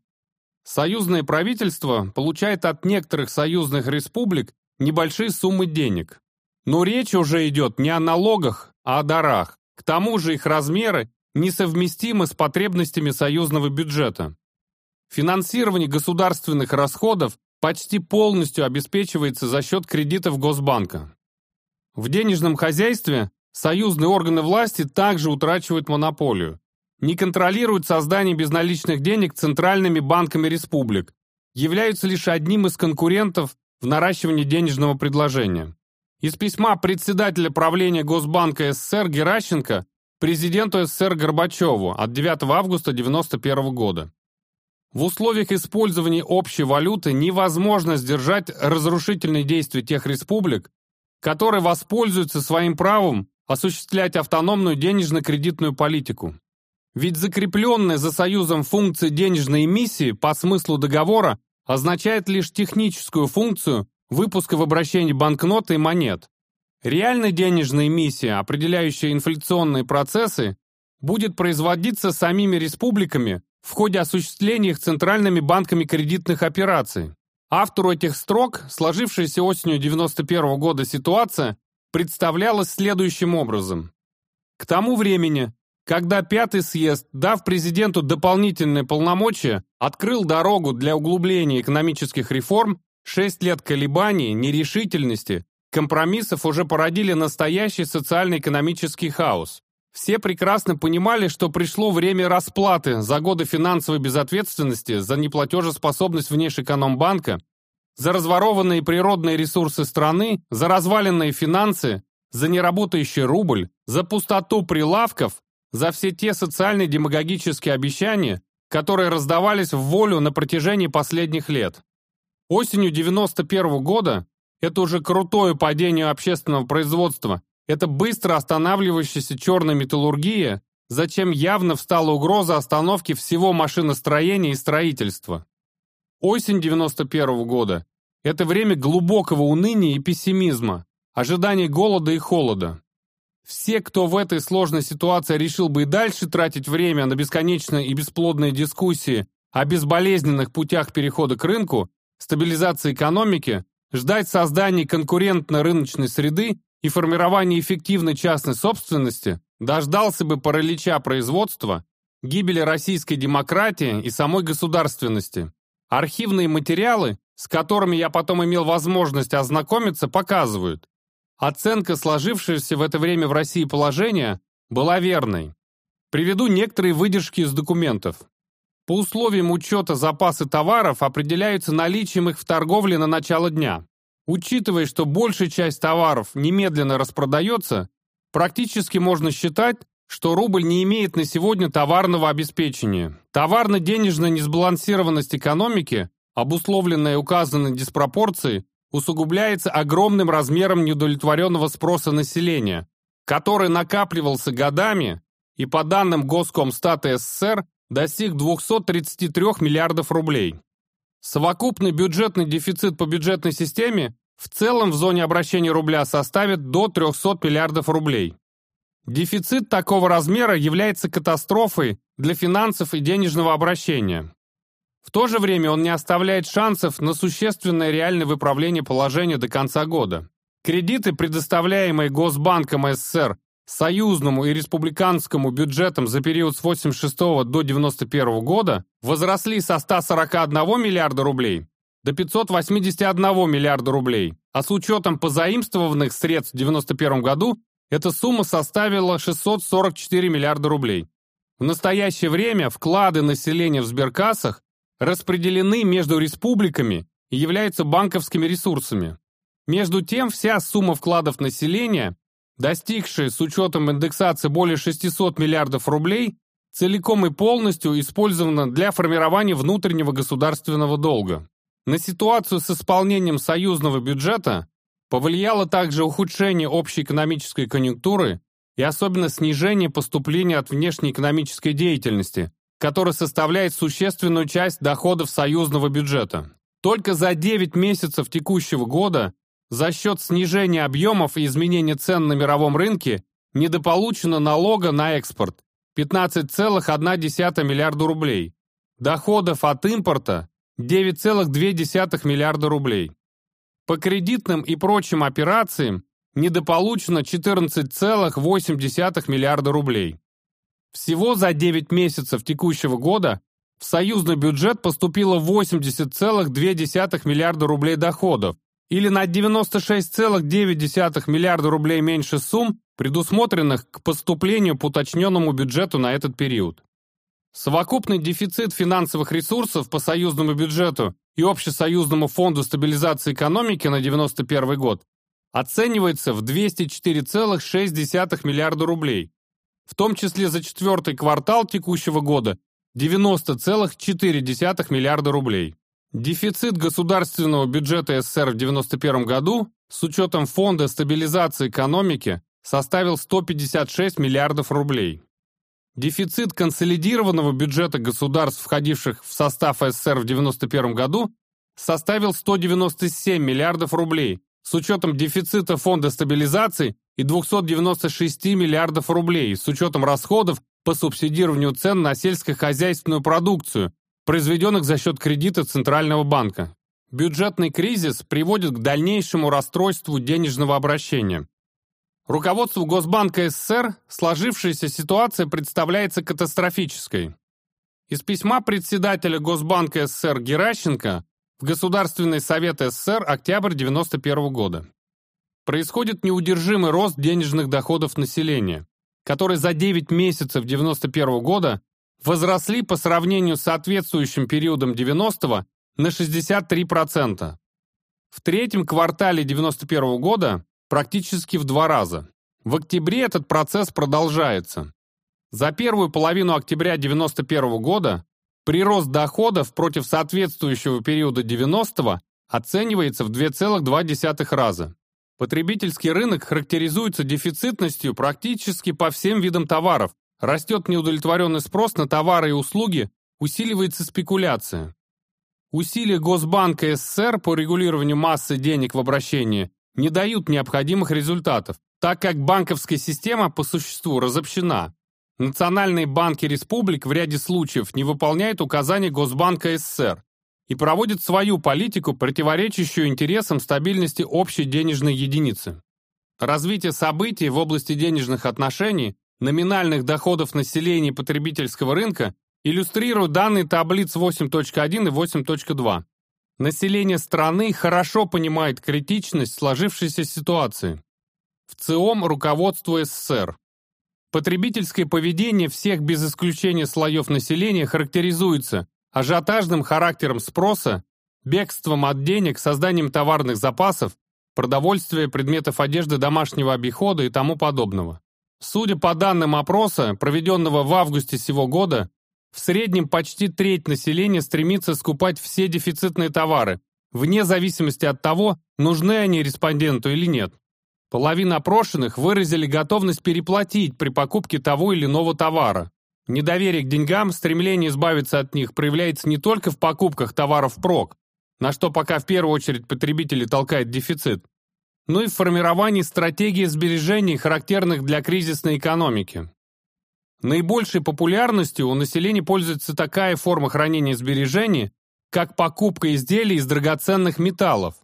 Союзное правительство получает от некоторых союзных республик небольшие суммы денег. Но речь уже идет не о налогах, а о дарах. К тому же их размеры несовместимы с потребностями союзного бюджета. Финансирование государственных расходов почти полностью обеспечивается за счет кредитов Госбанка. В денежном хозяйстве союзные органы власти также утрачивают монополию. Не контролируют создание безналичных денег центральными банками республик, являются лишь одним из конкурентов в наращивании денежного предложения. Из письма председателя правления Госбанка СССР Геращенко президенту СССР Горбачеву от 9 августа 1991 года. В условиях использования общей валюты невозможно сдержать разрушительные действия тех республик, которые воспользуются своим правом осуществлять автономную денежно-кредитную политику. Ведь закрепленная за Союзом функция денежной эмиссии по смыслу договора означает лишь техническую функцию выпуска в обращении банкноты и монет. Реальная денежная эмиссия, определяющая инфляционные процессы, будет производиться самими республиками в ходе осуществления их центральными банками кредитных операций. Автору этих строк сложившаяся осенью 91 года ситуация представлялась следующим образом. К тому времени, когда Пятый съезд, дав президенту дополнительные полномочия, открыл дорогу для углубления экономических реформ, шесть лет колебаний, нерешительности, компромиссов уже породили настоящий социально-экономический хаос. Все прекрасно понимали, что пришло время расплаты за годы финансовой безответственности, за неплатежеспособность внешэкономбанка, за разворованные природные ресурсы страны, за разваленные финансы, за неработающий рубль, за пустоту прилавков, за все те социальные демагогические обещания, которые раздавались в волю на протяжении последних лет. Осенью 91 года это уже крутое падение общественного производства, это быстро останавливающаяся черная металлургия, зачем явно встала угроза остановки всего машиностроения и строительства. Осень 91 -го года – это время глубокого уныния и пессимизма, ожидания голода и холода. Все, кто в этой сложной ситуации решил бы и дальше тратить время на бесконечные и бесплодные дискуссии о безболезненных путях перехода к рынку, стабилизации экономики, ждать создания конкурентно-рыночной среды и формирования эффективной частной собственности дождался бы паралича производства, гибели российской демократии и самой государственности. Архивные материалы, с которыми я потом имел возможность ознакомиться, показывают, оценка сложившегося в это время в России положения была верной. Приведу некоторые выдержки из документов. По условиям учета запасы товаров определяются наличием их в торговле на начало дня. Учитывая, что большая часть товаров немедленно распродается, практически можно считать, что рубль не имеет на сегодня товарного обеспечения. Товарно-денежная несбалансированность экономики, обусловленная указанной диспропорцией, усугубляется огромным размером неудовлетворенного спроса населения, который накапливался годами и, по данным Госкомстата СССР, достиг 233 миллиардов рублей. Совокупный бюджетный дефицит по бюджетной системе в целом в зоне обращения рубля составит до 300 миллиардов рублей. Дефицит такого размера является катастрофой для финансов и денежного обращения. В то же время он не оставляет шансов на существенное реальное выправление положения до конца года. Кредиты, предоставляемые Госбанком СССР союзному и республиканскому бюджетам за период с 86 до 91 года, возросли со 141 миллиарда рублей до 581 миллиарда рублей, а с учетом позаимствованных средств в 91 году эта сумма составила 644 миллиарда рублей. В настоящее время вклады населения в сберкассах распределены между республиками и являются банковскими ресурсами. Между тем, вся сумма вкладов населения, достигшая с учетом индексации более 600 миллиардов рублей, целиком и полностью использована для формирования внутреннего государственного долга. На ситуацию с исполнением союзного бюджета повлияло также ухудшение общей экономической конъюнктуры и особенно снижение поступления от внешней экономической деятельности, которая составляет существенную часть доходов союзного бюджета. Только за 9 месяцев текущего года за счет снижения объемов и изменения цен на мировом рынке недополучено налога на экспорт 15,1 миллиарда рублей, доходов от импорта 9,2 миллиарда рублей. По кредитным и прочим операциям недополучено 14,8 миллиарда рублей. Всего за 9 месяцев текущего года в союзный бюджет поступило 80,2 миллиарда рублей доходов, или на 96,9 миллиарда рублей меньше сумм, предусмотренных к поступлению по уточненному бюджету на этот период. Совокупный дефицит финансовых ресурсов по союзному бюджету и Общесоюзному фонду стабилизации экономики на 1991 год оценивается в 204,6 миллиарда рублей, в том числе за четвертый квартал текущего года 90,4 миллиарда рублей. Дефицит государственного бюджета СССР в 1991 году с учетом Фонда стабилизации экономики составил 156 миллиардов рублей. Дефицит консолидированного бюджета государств, входивших в состав СССР в 1991 году, составил 197 миллиардов рублей, с учетом дефицита фонда стабилизации и 296 миллиардов рублей, с учетом расходов по субсидированию цен на сельскохозяйственную продукцию, произведенных за счет кредита Центрального банка. Бюджетный кризис приводит к дальнейшему расстройству денежного обращения. Руководству Госбанка СССР сложившаяся ситуация представляется катастрофической. Из письма председателя Госбанка СССР Геращенко в Государственный совет СССР октябрь 1991 года. Происходит неудержимый рост денежных доходов населения, который за 9 месяцев 1991 года возросли по сравнению с соответствующим периодом 90-го на 63%. В третьем квартале 1991 года практически в два раза. В октябре этот процесс продолжается. За первую половину октября 1991 года прирост доходов против соответствующего периода 90-го оценивается в 2,2 раза. Потребительский рынок характеризуется дефицитностью практически по всем видам товаров, растет неудовлетворенный спрос на товары и услуги, усиливается спекуляция. Усилия Госбанка СССР по регулированию массы денег в обращении не дают необходимых результатов, так как банковская система по существу разобщена. Национальные банки республик в ряде случаев не выполняют указаний Госбанка СССР и проводят свою политику, противоречащую интересам стабильности общей денежной единицы. Развитие событий в области денежных отношений, номинальных доходов населения и потребительского рынка иллюстрируют данные таблиц 8.1 и 8.2. Население страны хорошо понимает критичность сложившейся ситуации. В ЦИОМ руководству СССР. Потребительское поведение всех без исключения слоев населения характеризуется ажиотажным характером спроса, бегством от денег, созданием товарных запасов, продовольствия, предметов одежды домашнего обихода и тому подобного. Судя по данным опроса, проведенного в августе сего года, в среднем почти треть населения стремится скупать все дефицитные товары, вне зависимости от того, нужны они респонденту или нет. Половина опрошенных выразили готовность переплатить при покупке того или иного товара. Недоверие к деньгам, стремление избавиться от них проявляется не только в покупках товаров прок, на что пока в первую очередь потребители толкает дефицит, но и в формировании стратегии сбережений, характерных для кризисной экономики. Наибольшей популярностью у населения пользуется такая форма хранения сбережений, как покупка изделий из драгоценных металлов.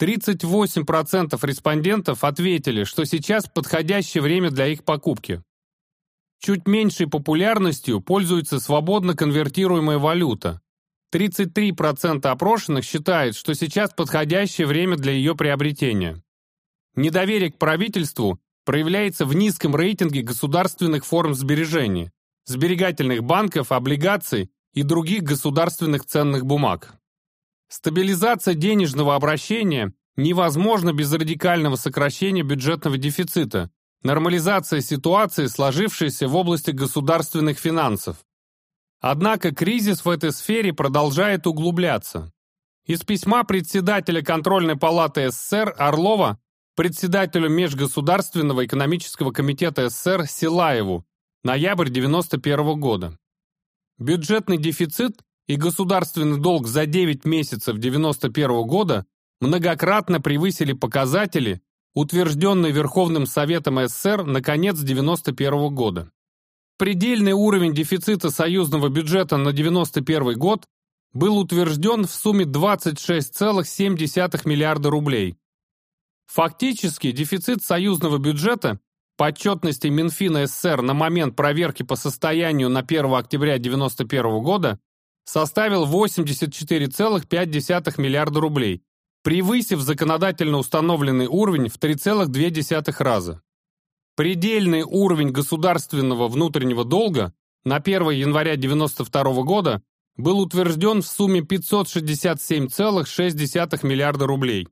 38% респондентов ответили, что сейчас подходящее время для их покупки. Чуть меньшей популярностью пользуется свободно конвертируемая валюта. 33% опрошенных считают, что сейчас подходящее время для ее приобретения. Недоверие к правительству проявляется в низком рейтинге государственных форм сбережения, сберегательных банков, облигаций и других государственных ценных бумаг. Стабилизация денежного обращения невозможна без радикального сокращения бюджетного дефицита, нормализация ситуации, сложившейся в области государственных финансов. Однако кризис в этой сфере продолжает углубляться. Из письма председателя контрольной палаты СССР Орлова председателю Межгосударственного экономического комитета СССР Силаеву, ноябрь 1991 года. Бюджетный дефицит и государственный долг за 9 месяцев 1991 года многократно превысили показатели, утвержденные Верховным Советом СССР на конец 1991 года. Предельный уровень дефицита союзного бюджета на 1991 год был утвержден в сумме 26,7 миллиарда рублей. Фактически дефицит союзного бюджета по отчетности Минфина СССР на момент проверки по состоянию на 1 октября 1991 года составил 84,5 миллиарда рублей, превысив законодательно установленный уровень в 3,2 раза. Предельный уровень государственного внутреннего долга на 1 января 1992 года был утвержден в сумме 567,6 миллиарда рублей.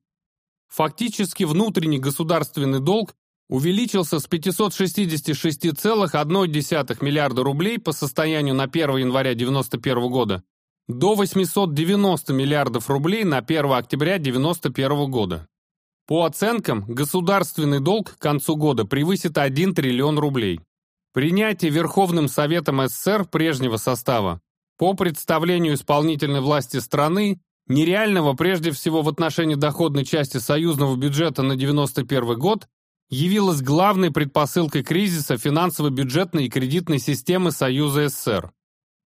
Фактически внутренний государственный долг увеличился с 566,1 миллиарда рублей по состоянию на 1 января 1991 года до 890 миллиардов рублей на 1 октября 1991 года. По оценкам, государственный долг к концу года превысит 1 триллион рублей. Принятие Верховным Советом СССР прежнего состава по представлению исполнительной власти страны нереального прежде всего в отношении доходной части союзного бюджета на 1991 год явилась главной предпосылкой кризиса финансово-бюджетной и кредитной системы Союза СССР.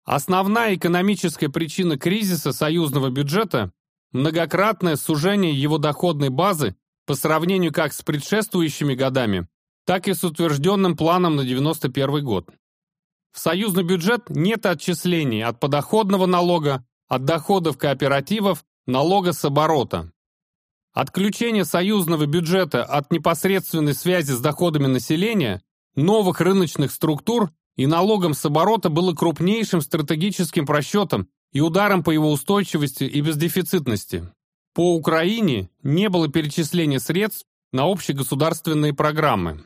Основная экономическая причина кризиса союзного бюджета – многократное сужение его доходной базы по сравнению как с предшествующими годами, так и с утвержденным планом на 1991 год. В союзный бюджет нет отчислений от подоходного налога, от доходов кооперативов, налога с оборота. Отключение союзного бюджета от непосредственной связи с доходами населения, новых рыночных структур и налогом с оборота было крупнейшим стратегическим просчетом и ударом по его устойчивости и бездефицитности. По Украине не было перечисления средств на общегосударственные программы.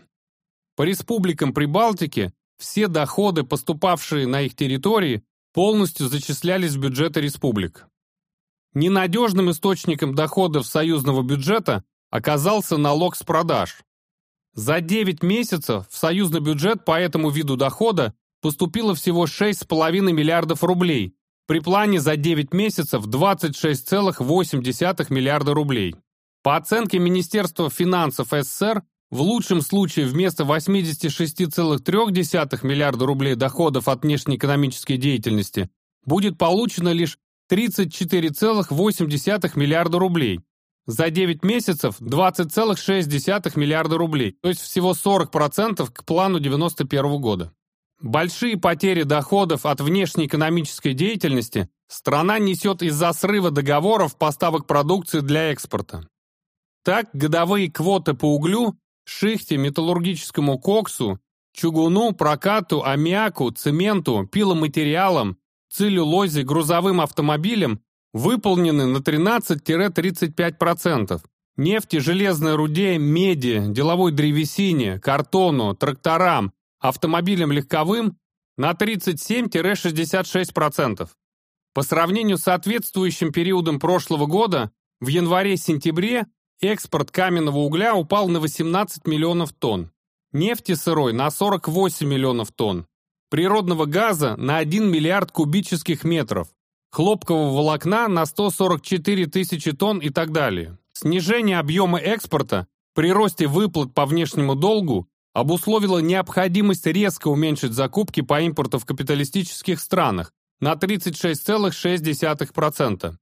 По республикам Прибалтики все доходы, поступавшие на их территории, полностью зачислялись в бюджеты республик. Ненадежным источником доходов союзного бюджета оказался налог с продаж, за 9 месяцев в союзный бюджет по этому виду дохода поступило всего 6,5 миллиардов рублей, при плане за 9 месяцев 26,8 миллиарда рублей. По оценке Министерства финансов СССР, в лучшем случае вместо 86,3 миллиарда рублей доходов от внешнеэкономической деятельности будет получено лишь 34,8 миллиарда рублей, за 9 месяцев 20,6 миллиарда рублей, то есть всего 40% к плану 1991 года. Большие потери доходов от внешнеэкономической деятельности страна несет из-за срыва договоров поставок продукции для экспорта. Так, годовые квоты по углю, шихте, металлургическому коксу, чугуну, прокату, аммиаку, цементу, пиломатериалам, целлюлозе, грузовым автомобилям выполнены на 13-35%, нефти, железной руде, меди, деловой древесине, картону, тракторам, автомобилям легковым на 37-66%. По сравнению с соответствующим периодом прошлого года, в январе-сентябре экспорт каменного угля упал на 18 миллионов тонн, нефти сырой на 48 миллионов тонн, природного газа на 1 миллиард кубических метров, хлопкового волокна на 144 тысячи тонн и так далее. Снижение объема экспорта при росте выплат по внешнему долгу обусловило необходимость резко уменьшить закупки по импорту в капиталистических странах на 36,6%.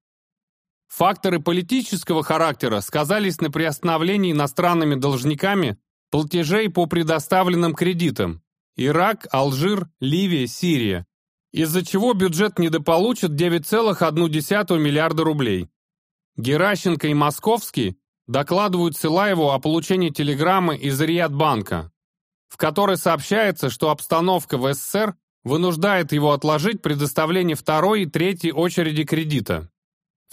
Факторы политического характера сказались на приостановлении иностранными должниками платежей по предоставленным кредитам Ирак, Алжир, Ливия, Сирия, из-за чего бюджет недополучит 9,1 миллиарда рублей. Геращенко и Московский докладывают Силаеву о получении телеграммы из Риядбанка, в которой сообщается, что обстановка в СССР вынуждает его отложить предоставление второй и третьей очереди кредита.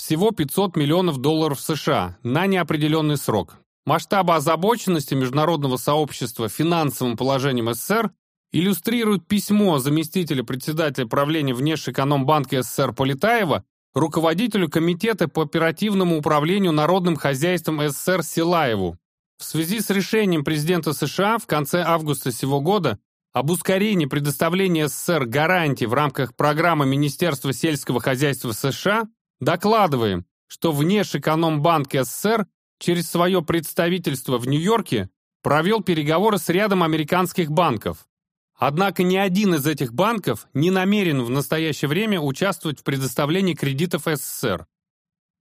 Всего 500 миллионов долларов США на неопределенный срок. Масштабы озабоченности международного сообщества финансовым положением СССР иллюстрирует письмо заместителя председателя правления Внешэкономбанка СССР Полетаева руководителю Комитета по оперативному управлению народным хозяйством СССР Силаеву в связи с решением президента США в конце августа сего года об ускорении предоставления СССР гарантий в рамках программы Министерства сельского хозяйства США докладываем, что Внешэкономбанк СССР через свое представительство в Нью-Йорке провел переговоры с рядом американских банков. Однако ни один из этих банков не намерен в настоящее время участвовать в предоставлении кредитов СССР.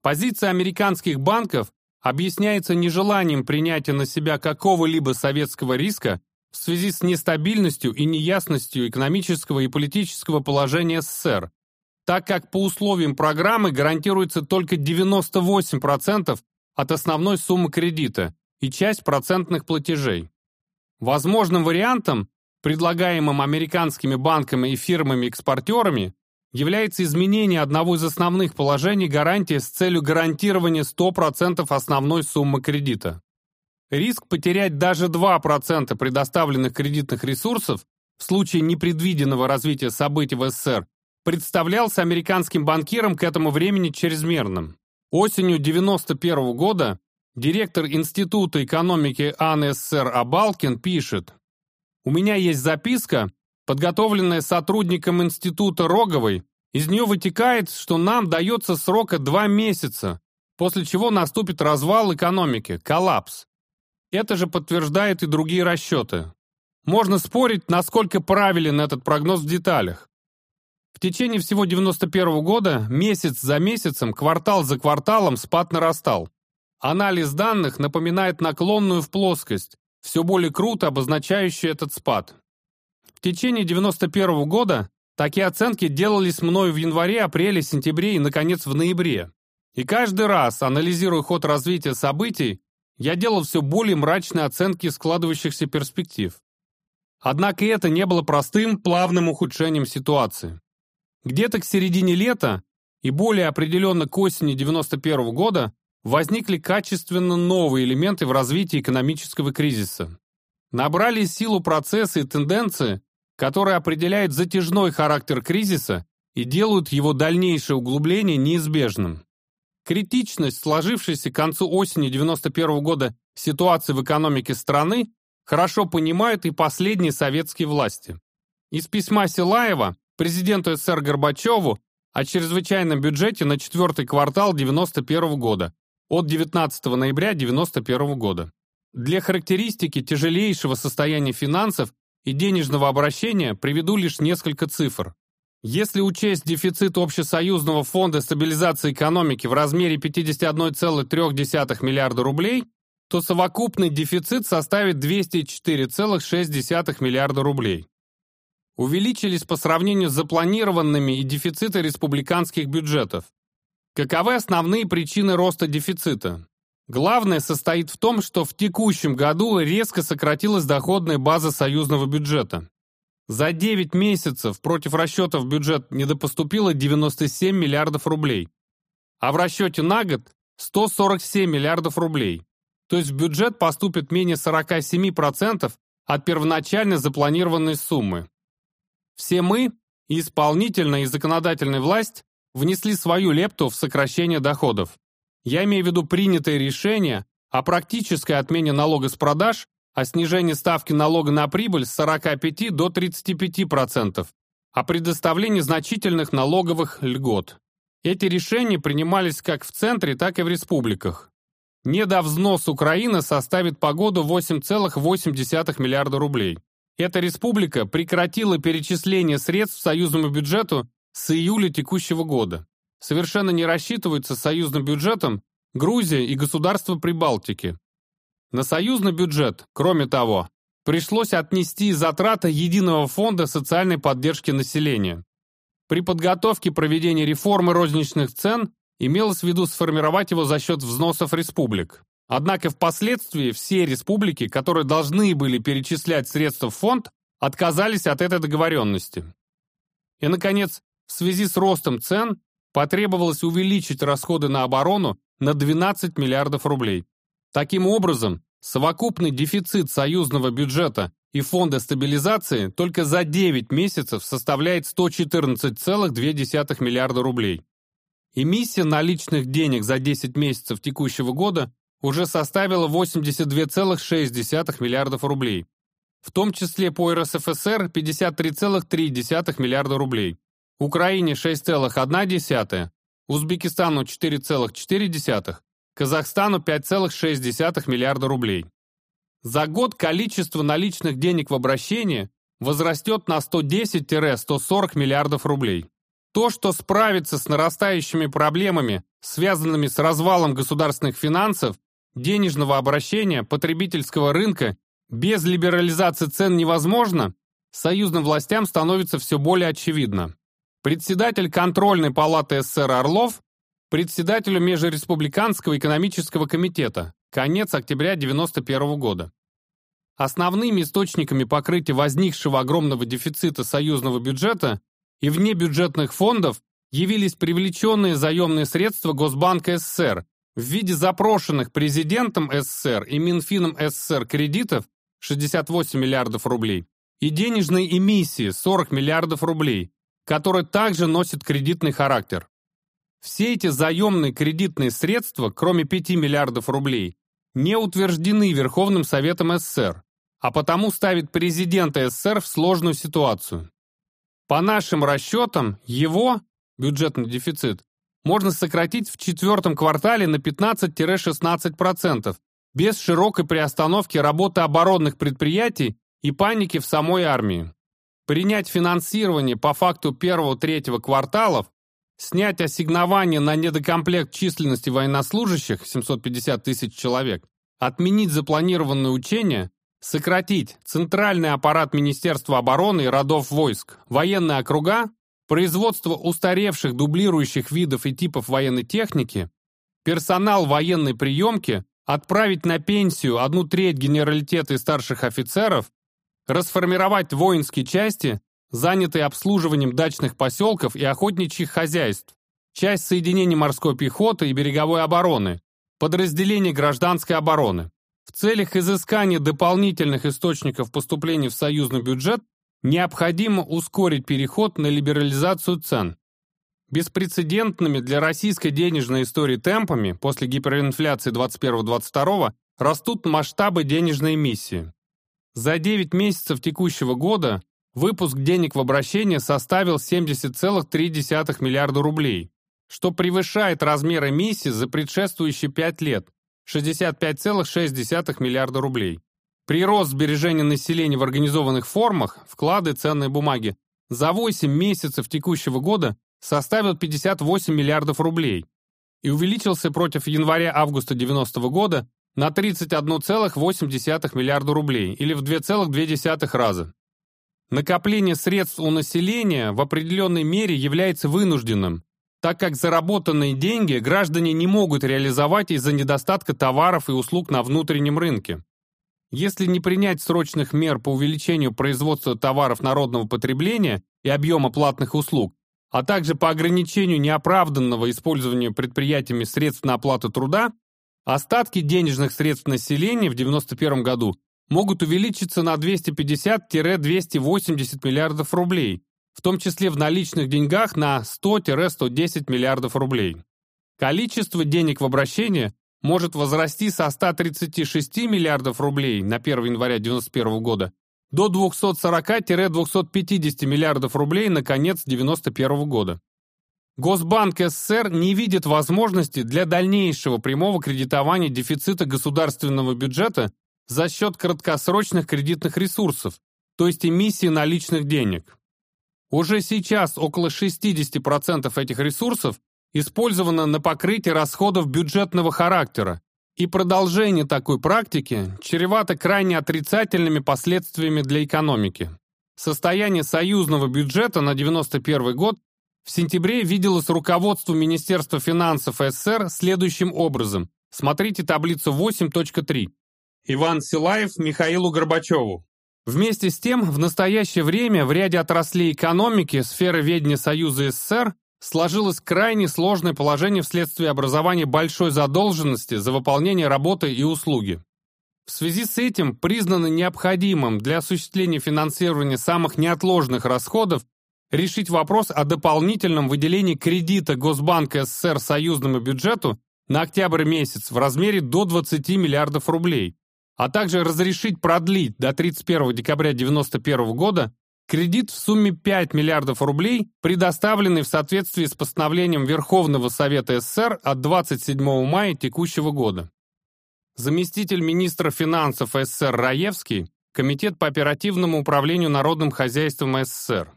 Позиция американских банков объясняется нежеланием принятия на себя какого-либо советского риска в связи с нестабильностью и неясностью экономического и политического положения СССР, так как по условиям программы гарантируется только 98% от основной суммы кредита и часть процентных платежей. Возможным вариантом, предлагаемым американскими банками и фирмами-экспортерами, является изменение одного из основных положений гарантии с целью гарантирования 100% основной суммы кредита. Риск потерять даже 2% предоставленных кредитных ресурсов в случае непредвиденного развития событий в СССР представлялся американским банкирам к этому времени чрезмерным. Осенью 1991 года директор Института экономики АНССР Абалкин пишет «У меня есть записка, подготовленная сотрудником Института Роговой, из нее вытекает, что нам дается срока два месяца, после чего наступит развал экономики, коллапс. Это же подтверждает и другие расчеты. Можно спорить, насколько правилен этот прогноз в деталях. В течение всего 91 года, месяц за месяцем, квартал за кварталом спад нарастал. Анализ данных напоминает наклонную в плоскость, все более круто обозначающую этот спад. В течение 91 года такие оценки делались мною в январе, апреле, сентябре и, наконец, в ноябре. И каждый раз, анализируя ход развития событий, я делал все более мрачные оценки складывающихся перспектив. Однако это не было простым, плавным ухудшением ситуации. Где-то к середине лета и более определенно к осени 91 года возникли качественно новые элементы в развитии экономического кризиса. Набрали силу процессы и тенденции, которые определяют затяжной характер кризиса и делают его дальнейшее углубление неизбежным. Критичность сложившейся к концу осени 91 года ситуации в экономике страны хорошо понимают и последние советские власти. Из письма Силаева президенту СССР Горбачеву о чрезвычайном бюджете на четвертый квартал 91 года от 19 ноября 91 года. Для характеристики тяжелейшего состояния финансов и денежного обращения приведу лишь несколько цифр. Если учесть дефицит общесоюзного фонда стабилизации экономики в размере 51,3 миллиарда рублей, то совокупный дефицит составит 204,6 миллиарда рублей. Увеличились по сравнению с запланированными и дефициты республиканских бюджетов. Каковы основные причины роста дефицита? Главное состоит в том, что в текущем году резко сократилась доходная база союзного бюджета. За 9 месяцев против расчета в бюджет недопоступило 97 миллиардов рублей, а в расчете на год 147 миллиардов рублей. то есть в бюджет поступит менее 47% от первоначально запланированной суммы. Все мы, и исполнительная, и законодательная власть, внесли свою лепту в сокращение доходов. Я имею в виду принятое решение о практической отмене налога с продаж, о снижении ставки налога на прибыль с 45 до 35%, о предоставлении значительных налоговых льгот. Эти решения принимались как в центре, так и в республиках. Недовзнос Украины составит по году 8,8 миллиарда рублей. Эта республика прекратила перечисление средств союзному бюджету с июля текущего года. Совершенно не рассчитываются союзным бюджетом Грузия и государства Прибалтики. На союзный бюджет, кроме того, пришлось отнести затраты Единого фонда социальной поддержки населения. При подготовке проведения реформы розничных цен имелось в виду сформировать его за счет взносов республик. Однако впоследствии все республики, которые должны были перечислять средства в фонд, отказались от этой договоренности. И, наконец, в связи с ростом цен потребовалось увеличить расходы на оборону на 12 миллиардов рублей. Таким образом, совокупный дефицит союзного бюджета и фонда стабилизации только за 9 месяцев составляет 114,2 миллиарда рублей. Эмиссия наличных денег за 10 месяцев текущего года уже составила 82,6 миллиардов рублей, в том числе по РСФСР 53,3 миллиарда рублей, Украине 6,1, Узбекистану 4,4, Казахстану 5,6 миллиарда рублей. За год количество наличных денег в обращении возрастет на 110-140 миллиардов рублей. То, что справиться с нарастающими проблемами, связанными с развалом государственных финансов, денежного обращения, потребительского рынка, без либерализации цен невозможно, союзным властям становится все более очевидно. Председатель контрольной палаты СССР Орлов председателю Межреспубликанского экономического комитета, конец октября 1991 года. Основными источниками покрытия возникшего огромного дефицита союзного бюджета и внебюджетных фондов явились привлеченные заемные средства Госбанка СССР в виде запрошенных президентом СССР и Минфином СССР кредитов 68 миллиардов рублей и денежной эмиссии 40 миллиардов рублей, которые также носят кредитный характер. Все эти заемные кредитные средства, кроме 5 миллиардов рублей, не утверждены Верховным Советом СССР, а потому ставит президента СССР в сложную ситуацию. По нашим расчетам, его, бюджетный дефицит, можно сократить в четвертом квартале на 15-16%, без широкой приостановки работы оборонных предприятий и паники в самой армии. Принять финансирование по факту первого-третьего кварталов снять ассигнование на недокомплект численности военнослужащих 750 тысяч человек, отменить запланированные учения, сократить центральный аппарат Министерства обороны и родов войск, военные округа, производство устаревших дублирующих видов и типов военной техники, персонал военной приемки, отправить на пенсию одну треть генералитета и старших офицеров, расформировать воинские части, занятые обслуживанием дачных поселков и охотничьих хозяйств, часть соединений морской пехоты и береговой обороны, подразделения гражданской обороны. В целях изыскания дополнительных источников поступлений в союзный бюджет необходимо ускорить переход на либерализацию цен. Беспрецедентными для российской денежной истории темпами после гиперинфляции 21-22 растут масштабы денежной эмиссии. За 9 месяцев текущего года Выпуск денег в обращение составил 70,3 миллиарда рублей, что превышает размер эмиссии за предшествующие 5 лет – 65,6 миллиарда рублей. Прирост сбережения населения в организованных формах, вклады, ценные бумаги, за 8 месяцев текущего года составил 58 миллиардов рублей и увеличился против января-августа 90 года на 31,8 миллиарда рублей или в 2,2 раза. Накопление средств у населения в определенной мере является вынужденным, так как заработанные деньги граждане не могут реализовать из-за недостатка товаров и услуг на внутреннем рынке. Если не принять срочных мер по увеличению производства товаров народного потребления и объема платных услуг, а также по ограничению неоправданного использования предприятиями средств на оплату труда, Остатки денежных средств населения в 1991 году могут увеличиться на 250-280 миллиардов рублей, в том числе в наличных деньгах на 100-110 миллиардов рублей. Количество денег в обращении может возрасти со 136 миллиардов рублей на 1 января 1991 года до 240-250 миллиардов рублей на конец 1991 года. Госбанк СССР не видит возможности для дальнейшего прямого кредитования дефицита государственного бюджета за счет краткосрочных кредитных ресурсов, то есть эмиссии наличных денег. Уже сейчас около 60% этих ресурсов использовано на покрытие расходов бюджетного характера, и продолжение такой практики чревато крайне отрицательными последствиями для экономики. Состояние союзного бюджета на 1991 год в сентябре виделось руководству Министерства финансов СССР следующим образом. Смотрите таблицу 8.3. Иван Силаев Михаилу Горбачеву. Вместе с тем, в настоящее время в ряде отраслей экономики сферы ведения Союза СССР сложилось крайне сложное положение вследствие образования большой задолженности за выполнение работы и услуги. В связи с этим признано необходимым для осуществления финансирования самых неотложных расходов решить вопрос о дополнительном выделении кредита Госбанка СССР союзному бюджету на октябрь месяц в размере до 20 миллиардов рублей, а также разрешить продлить до 31 декабря 1991 года Кредит в сумме 5 миллиардов рублей, предоставленный в соответствии с постановлением Верховного Совета СССР от 27 мая текущего года. Заместитель министра финансов СССР Раевский, Комитет по оперативному управлению народным хозяйством СССР.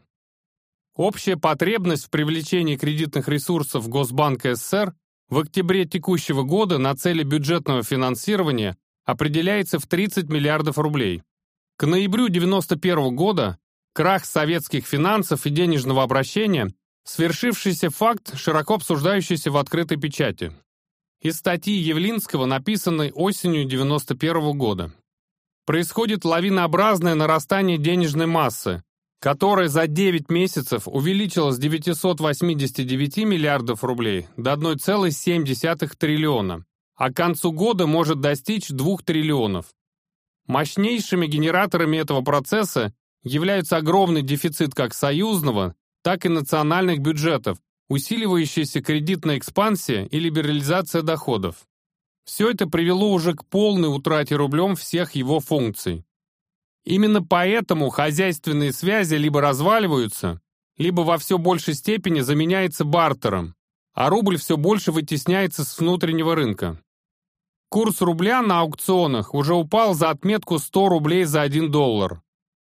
Общая потребность в привлечении кредитных ресурсов Госбанка СССР в октябре текущего года на цели бюджетного финансирования определяется в 30 миллиардов рублей. К ноябрю 1991 года Крах советских финансов и денежного обращения – свершившийся факт, широко обсуждающийся в открытой печати. Из статьи Явлинского, написанной осенью 1991 года. Происходит лавинообразное нарастание денежной массы, которая за 9 месяцев увеличилась с 989 миллиардов рублей до 1,7 триллиона, а к концу года может достичь 2 триллионов. Мощнейшими генераторами этого процесса являются огромный дефицит как союзного, так и национальных бюджетов, усиливающаяся кредитная экспансия и либерализация доходов. Все это привело уже к полной утрате рублем всех его функций. Именно поэтому хозяйственные связи либо разваливаются, либо во все большей степени заменяются бартером, а рубль все больше вытесняется с внутреннего рынка. Курс рубля на аукционах уже упал за отметку 100 рублей за 1 доллар.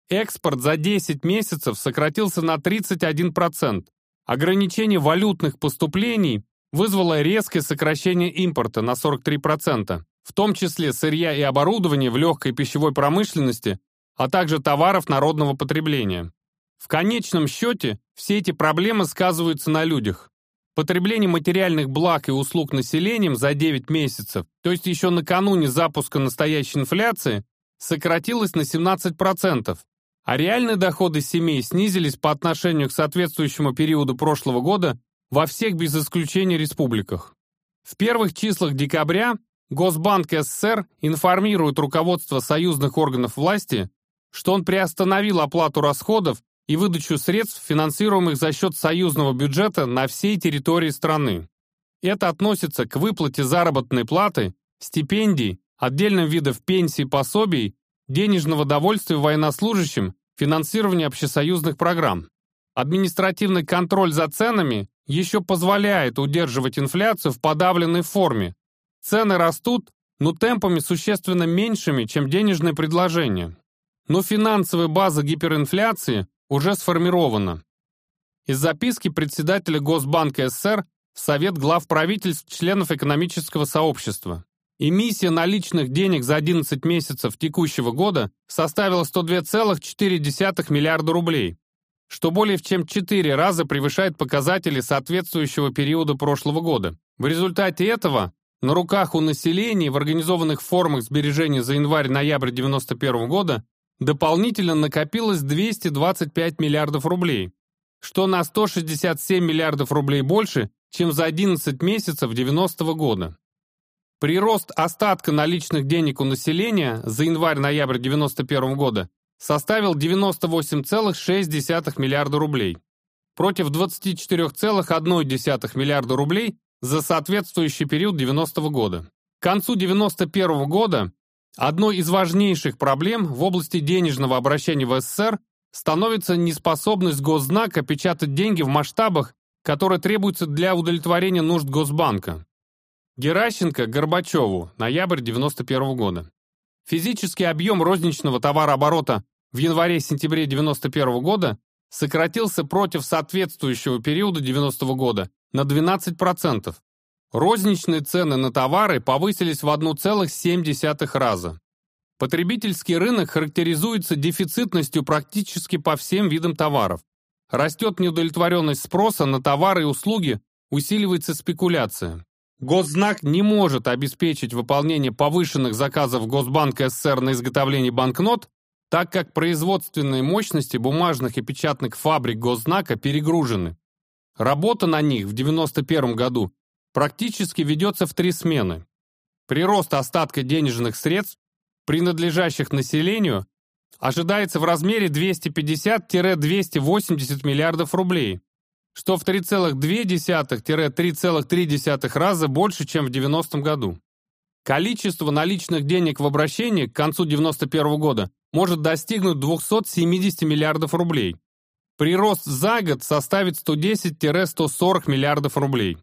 Экспорт за 10 месяцев сократился на 31%. Ограничение валютных поступлений вызвало резкое сокращение импорта на 43%, в том числе сырья и оборудования в легкой пищевой промышленности, а также товаров народного потребления. В конечном счете все эти проблемы сказываются на людях. Потребление материальных благ и услуг населением за 9 месяцев, то есть еще накануне запуска настоящей инфляции, сократилось на 17%, а реальные доходы семей снизились по отношению к соответствующему периоду прошлого года во всех без исключения республиках. В первых числах декабря Госбанк СССР информирует руководство союзных органов власти, что он приостановил оплату расходов и выдачу средств, финансируемых за счет союзного бюджета на всей территории страны. Это относится к выплате заработной платы, стипендий, отдельным видов пенсий пособий денежного довольствия военнослужащим, финансирование общесоюзных программ. Административный контроль за ценами еще позволяет удерживать инфляцию в подавленной форме. Цены растут, но темпами существенно меньшими, чем денежное предложение. Но финансовая база гиперинфляции уже сформирована. Из записки председателя Госбанка СССР в Совет глав правительств членов экономического сообщества. Эмиссия наличных денег за 11 месяцев текущего года составила 102,4 миллиарда рублей, что более чем в 4 раза превышает показатели соответствующего периода прошлого года. В результате этого на руках у населения в организованных формах сбережений за январь-ноябрь 1991 года дополнительно накопилось 225 миллиардов рублей, что на 167 миллиардов рублей больше, чем за 11 месяцев 90 года. Прирост остатка наличных денег у населения за январь-ноябрь 1991 года составил 98,6 миллиарда рублей против 24,1 миллиарда рублей за соответствующий период 90 -го года. К концу 91 -го года одной из важнейших проблем в области денежного обращения в СССР становится неспособность Госзнака печатать деньги в масштабах, которые требуются для удовлетворения нужд Госбанка. Геращенко Горбачеву, ноябрь 91 года. Физический объем розничного товарооборота в январе-сентябре 91 года сократился против соответствующего периода 90 года на 12%. Розничные цены на товары повысились в 1,7 раза. Потребительский рынок характеризуется дефицитностью практически по всем видам товаров. Растет неудовлетворенность спроса на товары и услуги, усиливается спекуляция. Госзнак не может обеспечить выполнение повышенных заказов Госбанка СССР на изготовление банкнот, так как производственные мощности бумажных и печатных фабрик Госзнака перегружены. Работа на них в 1991 году практически ведется в три смены. Прирост остатка денежных средств, принадлежащих населению, ожидается в размере 250-280 миллиардов рублей, что в 3,2-3,3 раза больше, чем в 90 году. Количество наличных денег в обращении к концу 91 года может достигнуть 270 миллиардов рублей. Прирост за год составит 110-140 миллиардов рублей.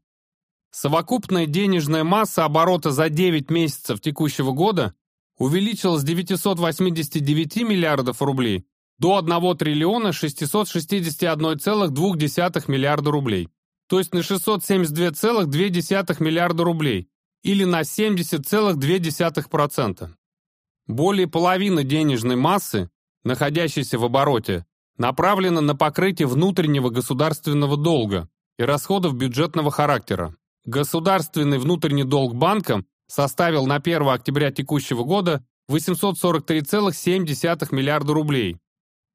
Совокупная денежная масса оборота за 9 месяцев текущего года увеличилась с 989 миллиардов рублей до 1 триллиона 661,2 миллиарда рублей, то есть на 672,2 миллиарда рублей, или на 70,2%. Более половины денежной массы, находящейся в обороте, направлена на покрытие внутреннего государственного долга и расходов бюджетного характера. Государственный внутренний долг банкам составил на 1 октября текущего года 843,7 миллиарда рублей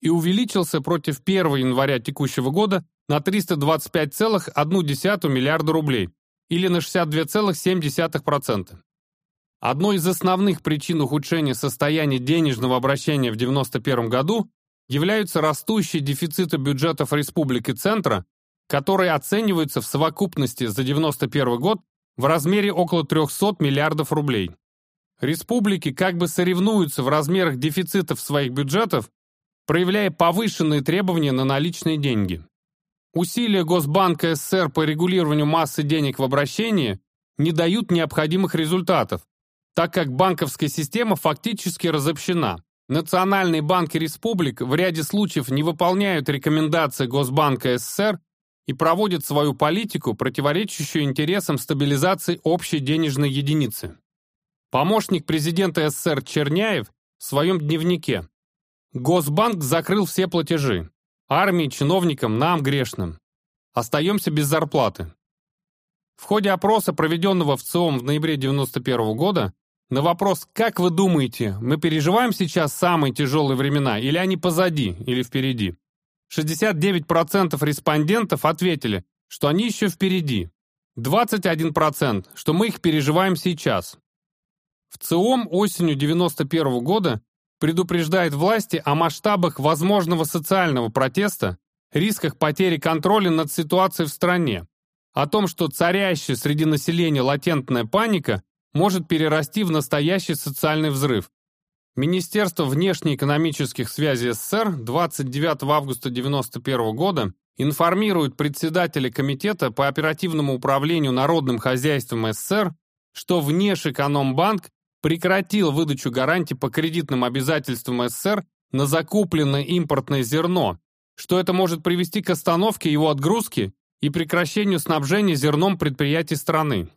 и увеличился против 1 января текущего года на 325,1 миллиарда рублей или на 62,7%. Одной из основных причин ухудшения состояния денежного обращения в 1991 году являются растущие дефициты бюджетов республики Центра, которые оцениваются в совокупности за 1991 год в размере около 300 миллиардов рублей. Республики как бы соревнуются в размерах дефицитов своих бюджетов, проявляя повышенные требования на наличные деньги. Усилия Госбанка СССР по регулированию массы денег в обращении не дают необходимых результатов, так как банковская система фактически разобщена. Национальные банки республик в ряде случаев не выполняют рекомендации Госбанка СССР и проводят свою политику, противоречащую интересам стабилизации общей денежной единицы. Помощник президента СССР Черняев в своем дневнике. Госбанк закрыл все платежи. Армии, чиновникам, нам, грешным. Остаемся без зарплаты. В ходе опроса, проведенного в ЦИОМ в ноябре 1991 года, на вопрос «Как вы думаете, мы переживаем сейчас самые тяжелые времена, или они позади, или впереди?» 69% респондентов ответили, что они еще впереди. 21%, что мы их переживаем сейчас. В ЦИОМ осенью 1991 года предупреждает власти о масштабах возможного социального протеста, рисках потери контроля над ситуацией в стране, о том, что царящая среди населения латентная паника может перерасти в настоящий социальный взрыв. Министерство внешнеэкономических связей СССР 29 августа 1991 года информирует председателя Комитета по оперативному управлению народным хозяйством СССР, что Внешэкономбанк прекратил выдачу гарантий по кредитным обязательствам СССР на закупленное импортное зерно, что это может привести к остановке его отгрузки и прекращению снабжения зерном предприятий страны.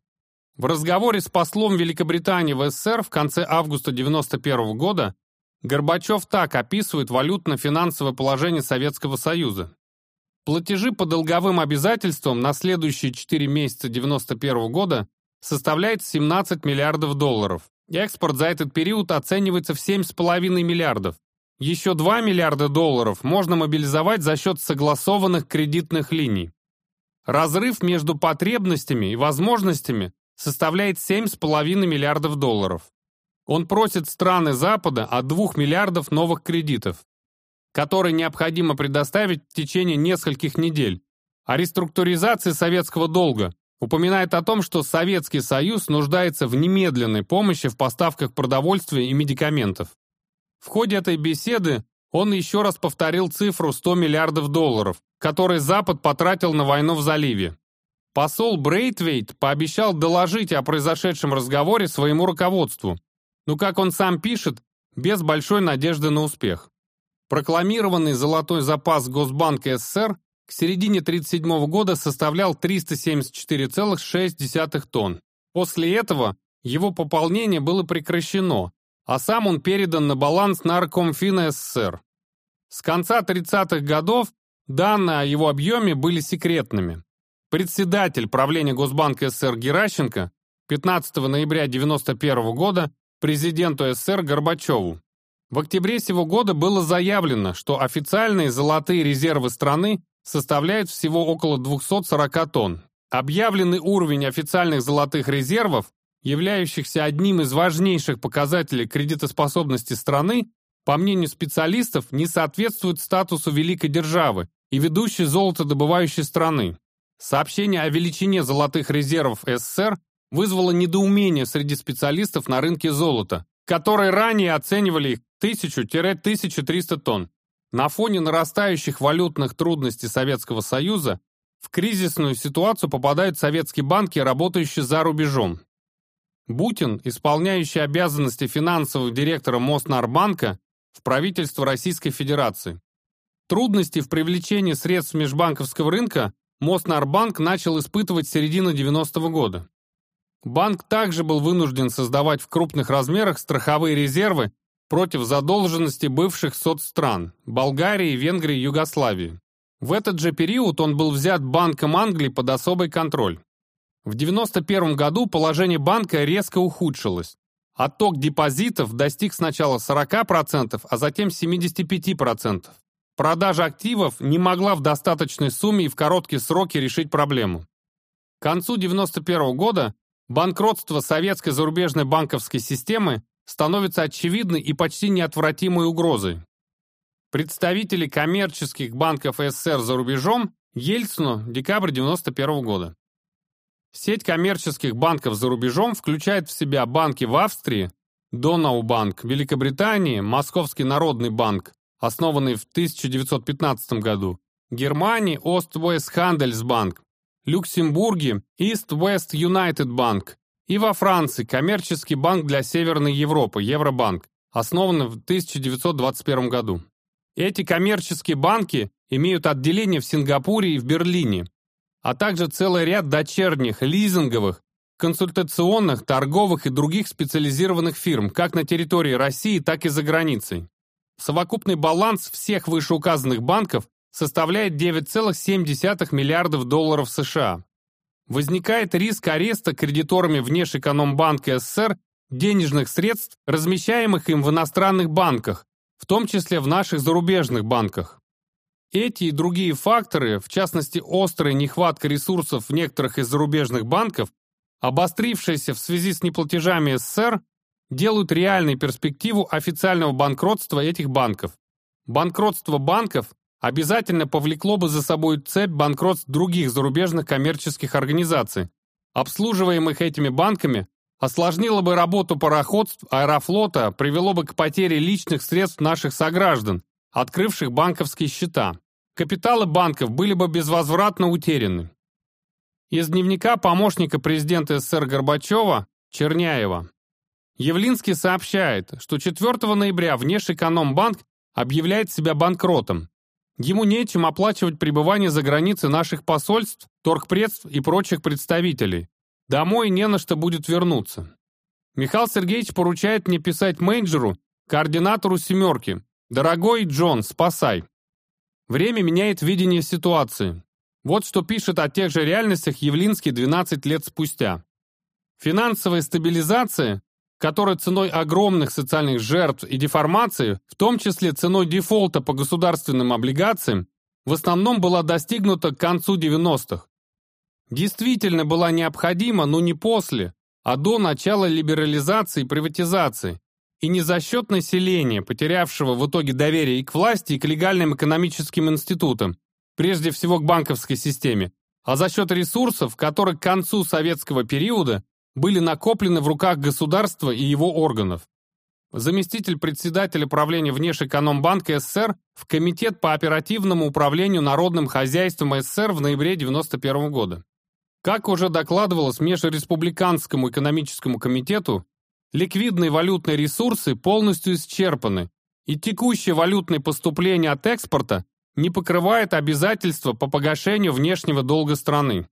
В разговоре с послом Великобритании в СССР в конце августа 1991 года Горбачев так описывает валютно-финансовое положение Советского Союза. Платежи по долговым обязательствам на следующие 4 месяца 1991 года составляют 17 миллиардов долларов. Экспорт за этот период оценивается в 7,5 миллиардов. Еще 2 миллиарда долларов можно мобилизовать за счет согласованных кредитных линий. Разрыв между потребностями и возможностями составляет 7,5 миллиардов долларов. Он просит страны Запада от 2 миллиардов новых кредитов, которые необходимо предоставить в течение нескольких недель. О реструктуризации советского долга упоминает о том, что Советский Союз нуждается в немедленной помощи в поставках продовольствия и медикаментов. В ходе этой беседы он еще раз повторил цифру 100 миллиардов долларов, которые Запад потратил на войну в заливе. Посол Брейтвейт пообещал доложить о произошедшем разговоре своему руководству, но, как он сам пишет, без большой надежды на успех. Прокламированный золотой запас Госбанка СССР к середине 1937 года составлял 374,6 тонн. После этого его пополнение было прекращено, а сам он передан на баланс Наркомфина СССР. С конца 30-х годов данные о его объеме были секретными. Председатель правления Госбанка СССР Геращенко 15 ноября 1991 года президенту СССР Горбачеву. В октябре сего года было заявлено, что официальные золотые резервы страны составляют всего около 240 тонн. Объявленный уровень официальных золотых резервов являющихся одним из важнейших показателей кредитоспособности страны, по мнению специалистов, не соответствует статусу великой державы и ведущей золотодобывающей страны. Сообщение о величине золотых резервов СССР вызвало недоумение среди специалистов на рынке золота, которые ранее оценивали их 1000-1300 тонн. На фоне нарастающих валютных трудностей Советского Союза в кризисную ситуацию попадают советские банки, работающие за рубежом. Бутин, исполняющий обязанности финансового директора Моснарбанка в правительство Российской Федерации. Трудности в привлечении средств межбанковского рынка Моснарбанк начал испытывать с середины 90-го года. Банк также был вынужден создавать в крупных размерах страховые резервы против задолженности бывших соцстран – Болгарии, Венгрии, Югославии. В этот же период он был взят Банком Англии под особый контроль. В 1991 году положение банка резко ухудшилось. Отток депозитов достиг сначала 40%, а затем 75%. Продажа активов не могла в достаточной сумме и в короткие сроки решить проблему. К концу 1991 года банкротство советской зарубежной банковской системы становится очевидной и почти неотвратимой угрозой. Представители коммерческих банков СССР за рубежом Ельцину, декабрь 1991 года. Сеть коммерческих банков за рубежом включает в себя банки в Австрии, Донаубанк, Великобритании, Московский народный банк, основанный в 1915 году, Германии Ост-Вест Хандельсбанк, Люксембурге East-West United Bank и во Франции коммерческий банк для Северной Европы Евробанк, основанный в 1921 году. Эти коммерческие банки имеют отделения в Сингапуре и в Берлине, а также целый ряд дочерних, лизинговых, консультационных, торговых и других специализированных фирм, как на территории России, так и за границей. Совокупный баланс всех вышеуказанных банков составляет 9,7 миллиардов долларов США. Возникает риск ареста кредиторами Внешэкономбанка СССР денежных средств, размещаемых им в иностранных банках, в том числе в наших зарубежных банках. Эти и другие факторы, в частности острая нехватка ресурсов в некоторых из зарубежных банков, обострившаяся в связи с неплатежами СССР, делают реальной перспективу официального банкротства этих банков. Банкротство банков обязательно повлекло бы за собой цепь банкротств других зарубежных коммерческих организаций, обслуживаемых этими банками, осложнило бы работу пароходств аэрофлота, привело бы к потере личных средств наших сограждан, открывших банковские счета. Капиталы банков были бы безвозвратно утеряны. Из дневника помощника президента СССР Горбачева Черняева. Явлинский сообщает, что 4 ноября Внешэкономбанк объявляет себя банкротом. Ему нечем оплачивать пребывание за границей наших посольств, торгпредств и прочих представителей. Домой не на что будет вернуться. Михаил Сергеевич поручает мне писать менеджеру, координатору «семерки», «Дорогой Джон, спасай!» Время меняет видение ситуации. Вот что пишет о тех же реальностях Явлинский 12 лет спустя. Финансовая стабилизация, которая ценой огромных социальных жертв и деформации, в том числе ценой дефолта по государственным облигациям, в основном была достигнута к концу 90-х. действительно была необходима, но не после, а до начала либерализации и приватизации, и не за счет населения, потерявшего в итоге доверие и к власти, и к легальным экономическим институтам, прежде всего к банковской системе, а за счет ресурсов, которые к концу советского периода были накоплены в руках государства и его органов. Заместитель председателя правления Внешэкономбанка СССР в Комитет по оперативному управлению народным хозяйством СССР в ноябре 1991 года. Как уже докладывалось Межреспубликанскому экономическому комитету, ликвидные валютные ресурсы полностью исчерпаны, и текущее валютное поступление от экспорта не покрывает обязательства по погашению внешнего долга страны.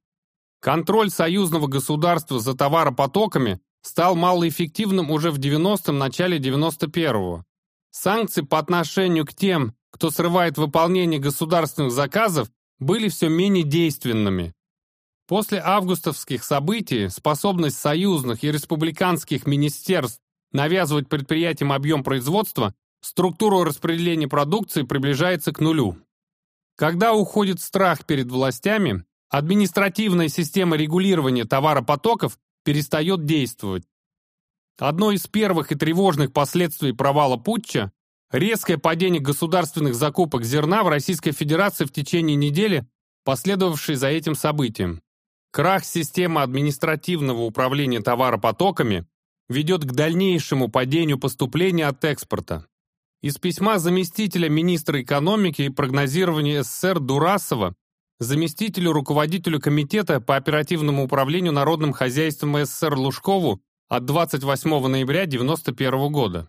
Контроль союзного государства за товаропотоками стал малоэффективным уже в 90-м, начале 91-го. Санкции по отношению к тем, кто срывает выполнение государственных заказов, были все менее действенными. После августовских событий способность союзных и республиканских министерств навязывать предприятиям объем производства, структуру распределения продукции приближается к нулю. Когда уходит страх перед властями, административная система регулирования товаропотоков перестает действовать. Одно из первых и тревожных последствий провала путча – резкое падение государственных закупок зерна в Российской Федерации в течение недели, последовавшей за этим событием. Крах системы административного управления товаропотоками ведет к дальнейшему падению поступления от экспорта. Из письма заместителя министра экономики и прогнозирования СССР Дурасова заместителю руководителю Комитета по оперативному управлению народным хозяйством СССР Лужкову от 28 ноября 1991 года.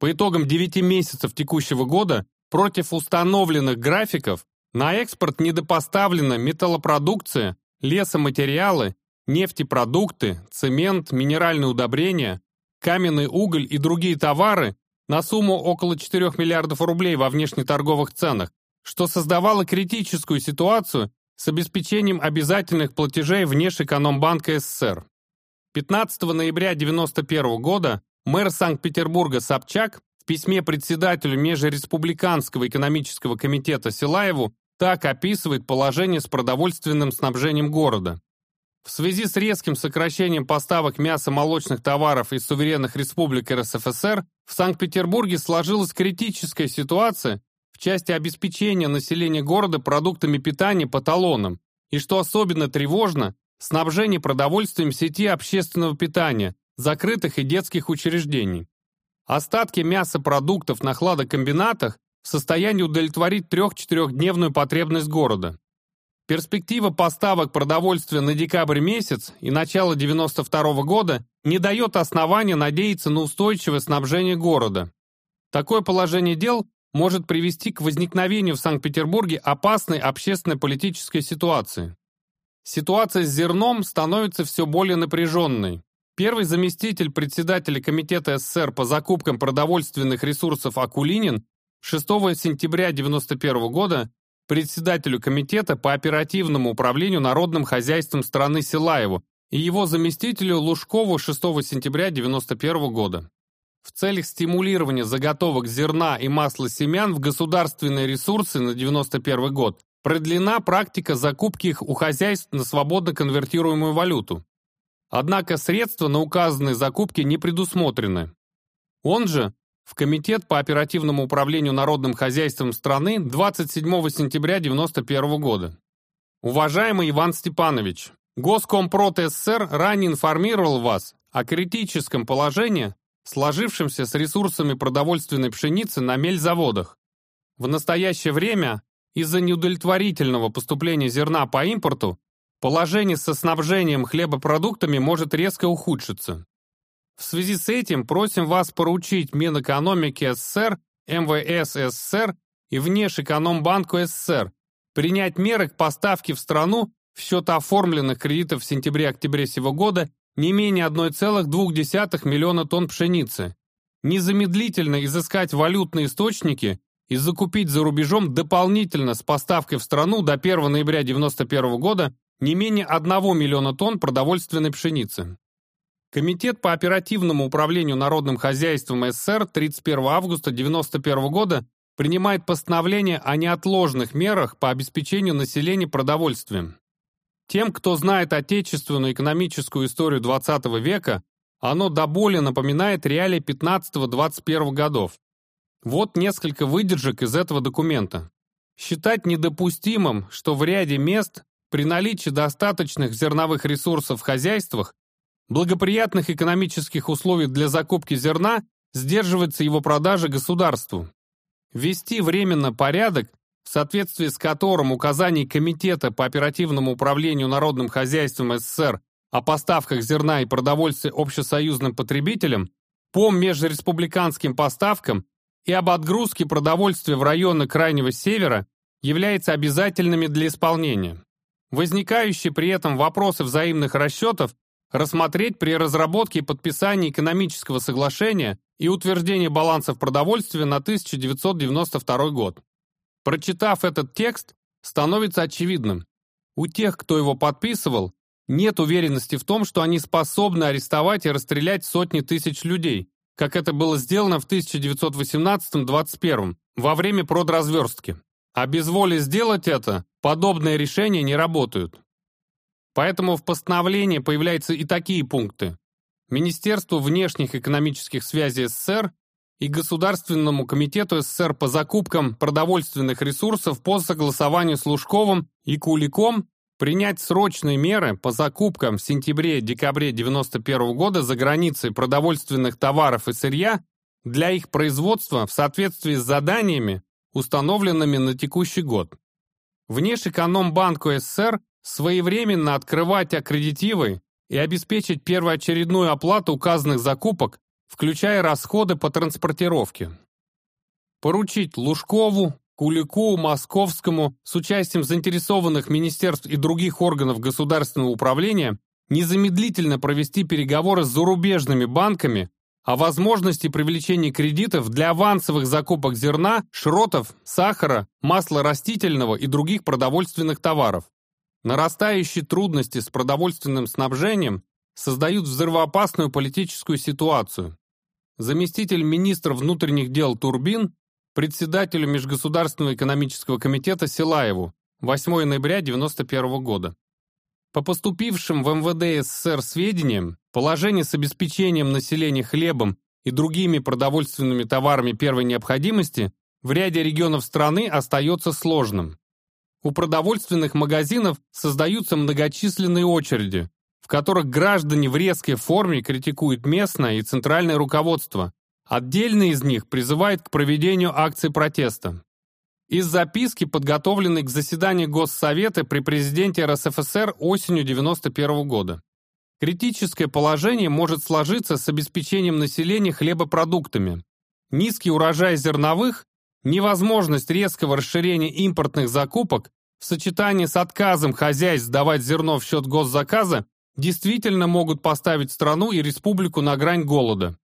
По итогам 9 месяцев текущего года против установленных графиков на экспорт недопоставлена металлопродукция, лесоматериалы, нефтепродукты, цемент, минеральные удобрения, каменный уголь и другие товары на сумму около 4 миллиардов рублей во внешнеторговых ценах, что создавало критическую ситуацию с обеспечением обязательных платежей Внешэкономбанка СССР. 15 ноября 1991 года мэр Санкт-Петербурга Собчак в письме председателю Межреспубликанского экономического комитета Силаеву так описывает положение с продовольственным снабжением города. В связи с резким сокращением поставок мяса молочных товаров из суверенных республик РСФСР в Санкт-Петербурге сложилась критическая ситуация в части обеспечения населения города продуктами питания по талонам, и, что особенно тревожно, снабжение продовольствием сети общественного питания, закрытых и детских учреждений. Остатки мясопродуктов на хладокомбинатах в состоянии удовлетворить трех-четырехдневную потребность города. Перспектива поставок продовольствия на декабрь месяц и начало 92 -го года не дает основания надеяться на устойчивое снабжение города. Такое положение дел может привести к возникновению в Санкт-Петербурге опасной общественно-политической ситуации. Ситуация с зерном становится все более напряженной. Первый заместитель председателя Комитета СССР по закупкам продовольственных ресурсов Акулинин 6 сентября 1991 года председателю Комитета по оперативному управлению народным хозяйством страны Силаеву и его заместителю Лужкову 6 сентября 1991 года. В целях стимулирования заготовок зерна и масла семян в государственные ресурсы на 1991 год продлена практика закупки их у хозяйств на свободно конвертируемую валюту. Однако средства на указанные закупки не предусмотрены. Он же в Комитет по оперативному управлению народным хозяйством страны 27 сентября 1991 года. Уважаемый Иван Степанович, Госкомпрот СССР ранее информировал вас о критическом положении, сложившемся с ресурсами продовольственной пшеницы на мельзаводах. В настоящее время из-за неудовлетворительного поступления зерна по импорту положение со снабжением хлебопродуктами может резко ухудшиться. В связи с этим просим вас поручить Минэкономики СССР, МВС СССР и Внешэкономбанку СССР принять меры к поставке в страну в счет оформленных кредитов в сентябре-октябре сего года не менее 1,2 миллиона тонн пшеницы, незамедлительно изыскать валютные источники и закупить за рубежом дополнительно с поставкой в страну до 1 ноября 1991 года не менее 1 миллиона тонн продовольственной пшеницы. Комитет по оперативному управлению народным хозяйством СССР 31 августа 1991 года принимает постановление о неотложных мерах по обеспечению населения продовольствием. Тем, кто знает отечественную экономическую историю XX века, оно до боли напоминает реалии 15-21 годов. Вот несколько выдержек из этого документа. Считать недопустимым, что в ряде мест при наличии достаточных зерновых ресурсов в хозяйствах, благоприятных экономических условий для закупки зерна, сдерживается его продажа государству. Ввести временно порядок, в соответствии с которым указаний Комитета по оперативному управлению народным хозяйством СССР о поставках зерна и продовольствия общесоюзным потребителям по межреспубликанским поставкам и об отгрузке продовольствия в районы Крайнего Севера является обязательными для исполнения. Возникающие при этом вопросы взаимных расчетов рассмотреть при разработке и подписании экономического соглашения и утверждении балансов продовольствия на 1992 год. Прочитав этот текст, становится очевидным, у тех, кто его подписывал, нет уверенности в том, что они способны арестовать и расстрелять сотни тысяч людей, как это было сделано в 1918-21 во время продразверстки. А без воли сделать это, подобные решения не работают. Поэтому в постановлении появляются и такие пункты. Министерству внешних экономических связей СССР и Государственному комитету СССР по закупкам продовольственных ресурсов по согласованию с Лужковым и Куликом принять срочные меры по закупкам в сентябре-декабре 1991 года за границей продовольственных товаров и сырья для их производства в соответствии с заданиями, установленными на текущий год. Внешэкономбанку СССР своевременно открывать аккредитивы и обеспечить первоочередную оплату указанных закупок, включая расходы по транспортировке. Поручить Лужкову, Кулику, Московскому, с участием заинтересованных министерств и других органов государственного управления, незамедлительно провести переговоры с зарубежными банками о возможности привлечения кредитов для авансовых закупок зерна, шротов, сахара, масла растительного и других продовольственных товаров. Нарастающие трудности с продовольственным снабжением создают взрывоопасную политическую ситуацию. Заместитель министра внутренних дел Турбин председателю Межгосударственного экономического комитета Силаеву 8 ноября 1991 года. По поступившим в МВД СССР сведениям, положение с обеспечением населения хлебом и другими продовольственными товарами первой необходимости в ряде регионов страны остается сложным. У продовольственных магазинов создаются многочисленные очереди, в которых граждане в резкой форме критикуют местное и центральное руководство, Отдельные из них призывают к проведению акций протеста. Из записки, подготовленной к заседанию Госсовета при президенте РСФСР осенью 1991 года. Критическое положение может сложиться с обеспечением населения хлебопродуктами. Низкий урожай зерновых, невозможность резкого расширения импортных закупок в сочетании с отказом хозяйств сдавать зерно в счет госзаказа действительно могут поставить страну и республику на грань голода.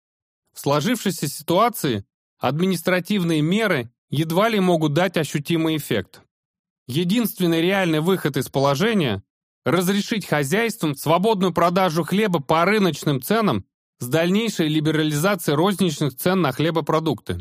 В сложившейся ситуации административные меры едва ли могут дать ощутимый эффект. Единственный реальный выход из положения – разрешить хозяйствам свободную продажу хлеба по рыночным ценам с дальнейшей либерализацией розничных цен на хлебопродукты.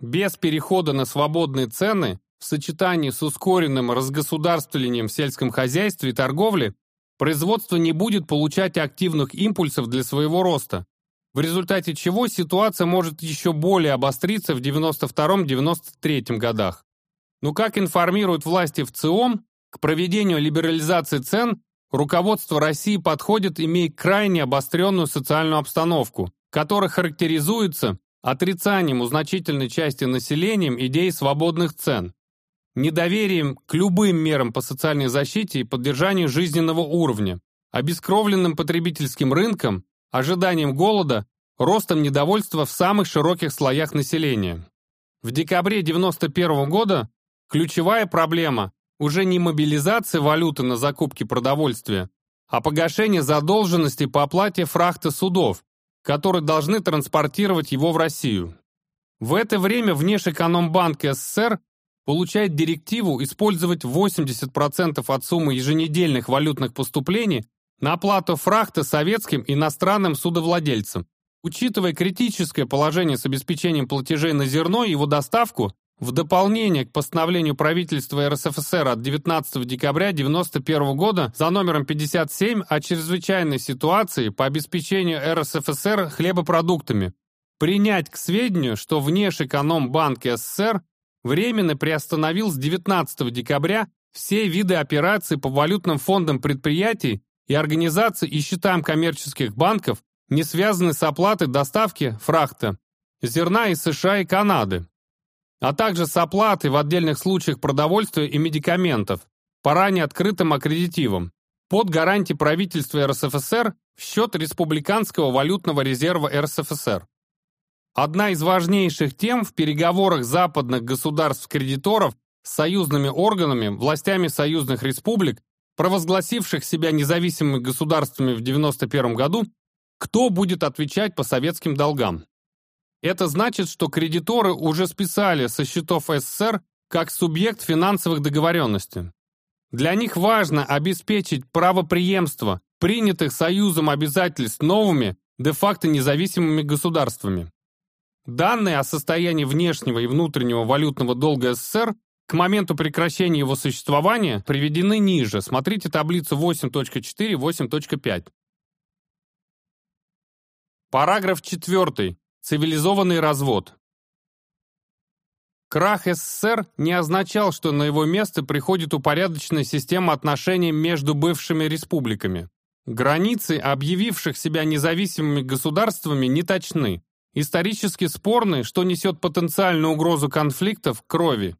Без перехода на свободные цены в сочетании с ускоренным разгосударствлением в сельском хозяйстве и торговле производство не будет получать активных импульсов для своего роста, в результате чего ситуация может еще более обостриться в 92-93 годах. Но как информируют власти в ЦИОМ, к проведению либерализации цен руководство России подходит, имея крайне обостренную социальную обстановку, которая характеризуется отрицанием у значительной части населения идеи свободных цен, недоверием к любым мерам по социальной защите и поддержанию жизненного уровня, обескровленным потребительским рынком ожиданием голода, ростом недовольства в самых широких слоях населения. В декабре 1991 года ключевая проблема уже не мобилизация валюты на закупки продовольствия, а погашение задолженности по оплате фрахта судов, которые должны транспортировать его в Россию. В это время Внешэкономбанк СССР получает директиву использовать 80% от суммы еженедельных валютных поступлений на оплату фрахта советским иностранным судовладельцам. Учитывая критическое положение с обеспечением платежей на зерно и его доставку, в дополнение к постановлению правительства РСФСР от 19 декабря 1991 года за номером 57 о чрезвычайной ситуации по обеспечению РСФСР хлебопродуктами, принять к сведению, что Внешэкономбанк СССР временно приостановил с 19 декабря все виды операций по валютным фондам предприятий и организаций и счетам коммерческих банков, не связанные с оплатой доставки фрахта, зерна из США и Канады, а также с оплатой в отдельных случаях продовольствия и медикаментов по ранее открытым аккредитивам под гарантией правительства РСФСР в счет Республиканского валютного резерва РСФСР. Одна из важнейших тем в переговорах западных государств-кредиторов с союзными органами, властями союзных республик, провозгласивших себя независимыми государствами в 1991 году, кто будет отвечать по советским долгам. Это значит, что кредиторы уже списали со счетов СССР как субъект финансовых договоренностей. Для них важно обеспечить правопреемство принятых Союзом обязательств новыми, де-факто независимыми государствами. Данные о состоянии внешнего и внутреннего валютного долга СССР к моменту прекращения его существования приведены ниже. Смотрите таблицу 8.4, 8.5. Параграф 4. Цивилизованный развод. Крах СССР не означал, что на его место приходит упорядоченная система отношений между бывшими республиками. Границы, объявивших себя независимыми государствами, не точны. Исторически спорны, что несет потенциальную угрозу конфликтов крови.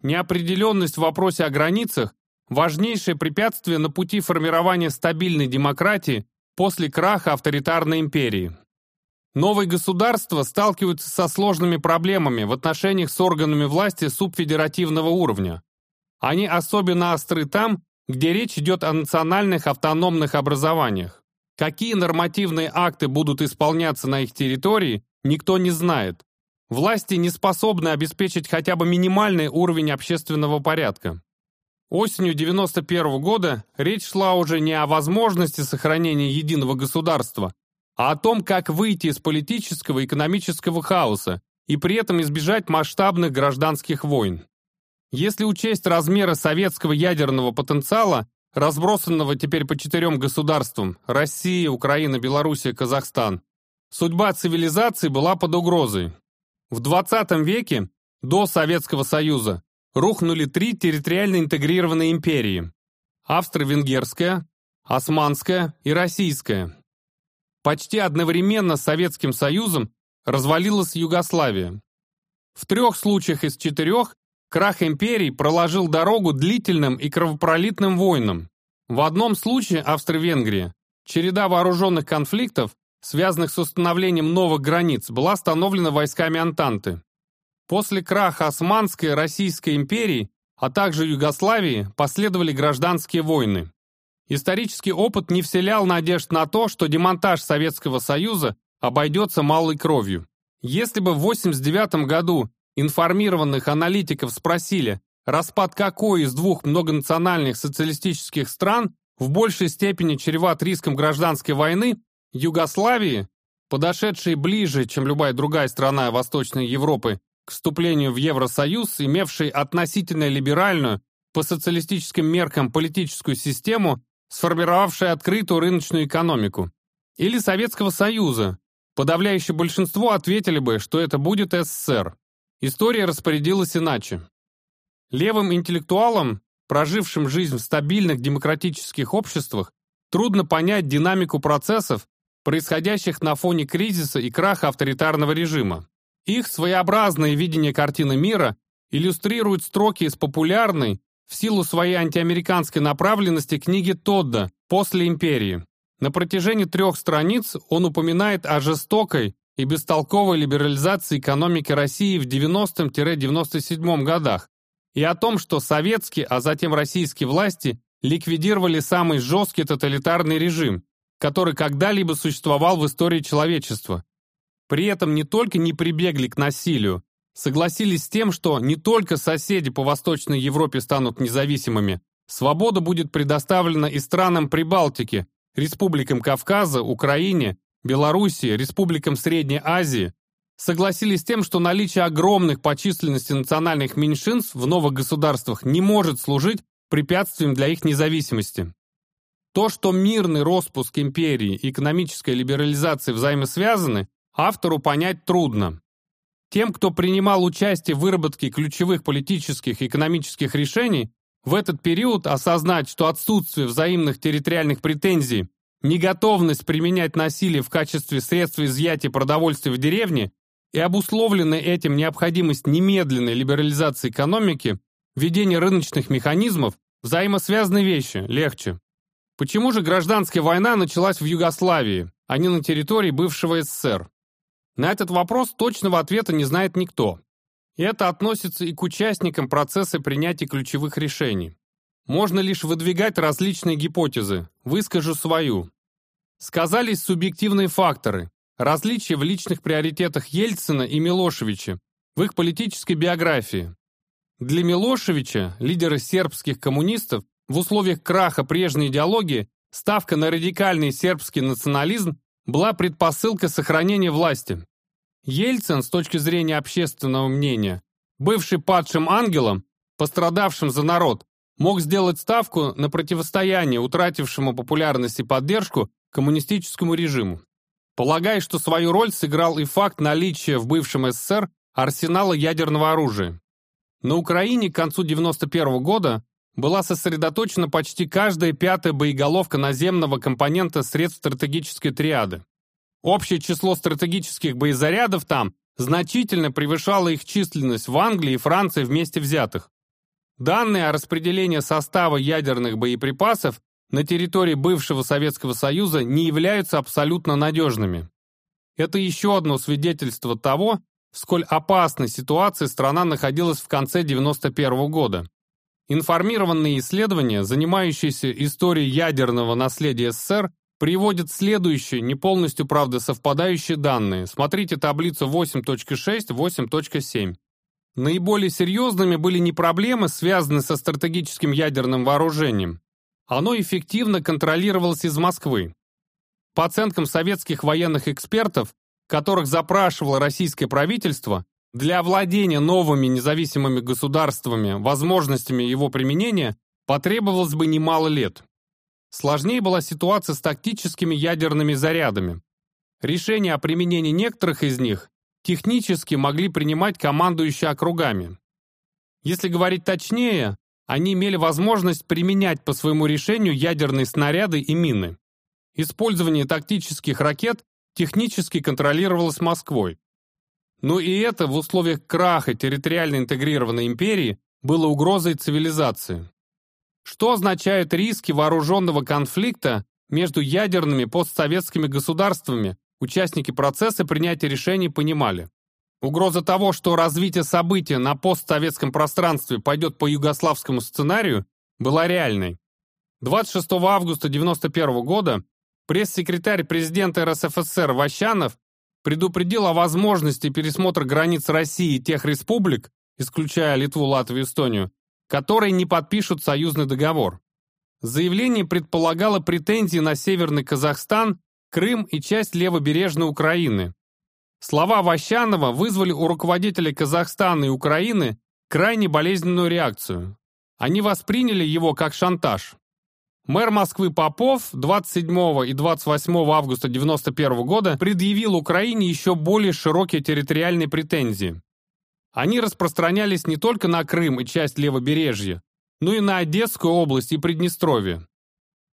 Неопределенность в вопросе о границах – важнейшее препятствие на пути формирования стабильной демократии после краха авторитарной империи. Новые государства сталкиваются со сложными проблемами в отношениях с органами власти субфедеративного уровня. Они особенно остры там, где речь идет о национальных автономных образованиях. Какие нормативные акты будут исполняться на их территории, никто не знает. Власти не способны обеспечить хотя бы минимальный уровень общественного порядка. Осенью 1991 года речь шла уже не о возможности сохранения единого государства, а о том, как выйти из политического и экономического хаоса и при этом избежать масштабных гражданских войн. Если учесть размеры советского ядерного потенциала, разбросанного теперь по четырем государствам – Россия, Украина, Белоруссия, Казахстан, судьба цивилизации была под угрозой. В 20 веке, до Советского Союза, рухнули три территориально интегрированные империи – Австро-Венгерская, Османская и Российская. Почти одновременно с Советским Союзом развалилась Югославия. В трех случаях из четырех крах империй проложил дорогу длительным и кровопролитным войнам. В одном случае Австро-Венгрия череда вооруженных конфликтов, связанных с установлением новых границ, была остановлена войсками Антанты. После краха Османской Российской империи, а также Югославии, последовали гражданские войны. Исторический опыт не вселял надежд на то, что демонтаж Советского Союза обойдется малой кровью. Если бы в 1989 году информированных аналитиков спросили, распад какой из двух многонациональных социалистических стран в большей степени чреват риском гражданской войны, Югославии, подошедшей ближе, чем любая другая страна Восточной Европы, к вступлению в Евросоюз, имевшей относительно либеральную, по социалистическим меркам политическую систему, сформировавшая открытую рыночную экономику, или Советского Союза. Подавляющее большинство ответили бы, что это будет СССР. История распорядилась иначе. Левым интеллектуалам, прожившим жизнь в стабильных демократических обществах, трудно понять динамику процессов, происходящих на фоне кризиса и краха авторитарного режима. Их своеобразное видение картины мира иллюстрируют строки из популярной, в силу своей антиамериканской направленности книги Тодда «После империи». На протяжении трех страниц он упоминает о жестокой и бестолковой либерализации экономики России в 90-97 годах и о том, что советские, а затем российские власти ликвидировали самый жесткий тоталитарный режим, который когда-либо существовал в истории человечества. При этом не только не прибегли к насилию, согласились с тем, что не только соседи по Восточной Европе станут независимыми, свобода будет предоставлена и странам Прибалтики, республикам Кавказа, Украине, Белоруссии, республикам Средней Азии, согласились с тем, что наличие огромных по численности национальных меньшинств в новых государствах не может служить препятствием для их независимости. То, что мирный распуск империи и экономическая либерализация взаимосвязаны, автору понять трудно. Тем, кто принимал участие в выработке ключевых политических и экономических решений, в этот период осознать, что отсутствие взаимных территориальных претензий, неготовность применять насилие в качестве средства изъятия продовольствия в деревне и обусловленная этим необходимость немедленной либерализации экономики, введения рыночных механизмов, взаимосвязанные вещи, легче. Почему же гражданская война началась в Югославии, а не на территории бывшего СССР? На этот вопрос точного ответа не знает никто. И это относится и к участникам процесса принятия ключевых решений. Можно лишь выдвигать различные гипотезы, выскажу свою. Сказались субъективные факторы, различия в личных приоритетах Ельцина и Милошевича, в их политической биографии. Для Милошевича, лидера сербских коммунистов, в условиях краха прежней идеологии ставка на радикальный сербский национализм была предпосылкой сохранения власти. Ельцин, с точки зрения общественного мнения, бывший падшим ангелом, пострадавшим за народ, мог сделать ставку на противостояние утратившему популярность и поддержку коммунистическому режиму. Полагая, что свою роль сыграл и факт наличия в бывшем СССР арсенала ядерного оружия. На Украине к концу 1991 года была сосредоточена почти каждая пятая боеголовка наземного компонента средств стратегической триады. Общее число стратегических боезарядов там значительно превышало их численность в Англии и Франции вместе взятых. Данные о распределении состава ядерных боеприпасов на территории бывшего Советского Союза не являются абсолютно надежными. Это еще одно свидетельство того, в сколь опасной ситуации страна находилась в конце 1991 года. Информированные исследования, занимающиеся историей ядерного наследия СССР, приводят следующие, не полностью, правда, совпадающие данные. Смотрите таблицу 8.6, 8.7. Наиболее серьезными были не проблемы, связанные со стратегическим ядерным вооружением. Оно эффективно контролировалось из Москвы. По оценкам советских военных экспертов, которых запрашивало российское правительство, для овладения новыми независимыми государствами возможностями его применения потребовалось бы немало лет. Сложнее была ситуация с тактическими ядерными зарядами. Решения о применении некоторых из них технически могли принимать командующие округами. Если говорить точнее, они имели возможность применять по своему решению ядерные снаряды и мины. Использование тактических ракет технически контролировалось Москвой. Но и это в условиях краха территориально интегрированной империи было угрозой цивилизации. Что означают риски вооруженного конфликта между ядерными постсоветскими государствами, участники процесса принятия решений понимали. Угроза того, что развитие событий на постсоветском пространстве пойдет по югославскому сценарию, была реальной. 26 августа 1991 года пресс-секретарь президента РСФСР Ващанов предупредил о возможности пересмотра границ России и тех республик, исключая Литву, Латвию и Эстонию, которые не подпишут союзный договор. Заявление предполагало претензии на Северный Казахстан, Крым и часть левобережной Украины. Слова Ващанова вызвали у руководителей Казахстана и Украины крайне болезненную реакцию. Они восприняли его как шантаж. Мэр Москвы Попов 27 и 28 августа 1991 года предъявил Украине еще более широкие территориальные претензии. Они распространялись не только на Крым и часть левобережья, но и на Одесскую область и Приднестровье.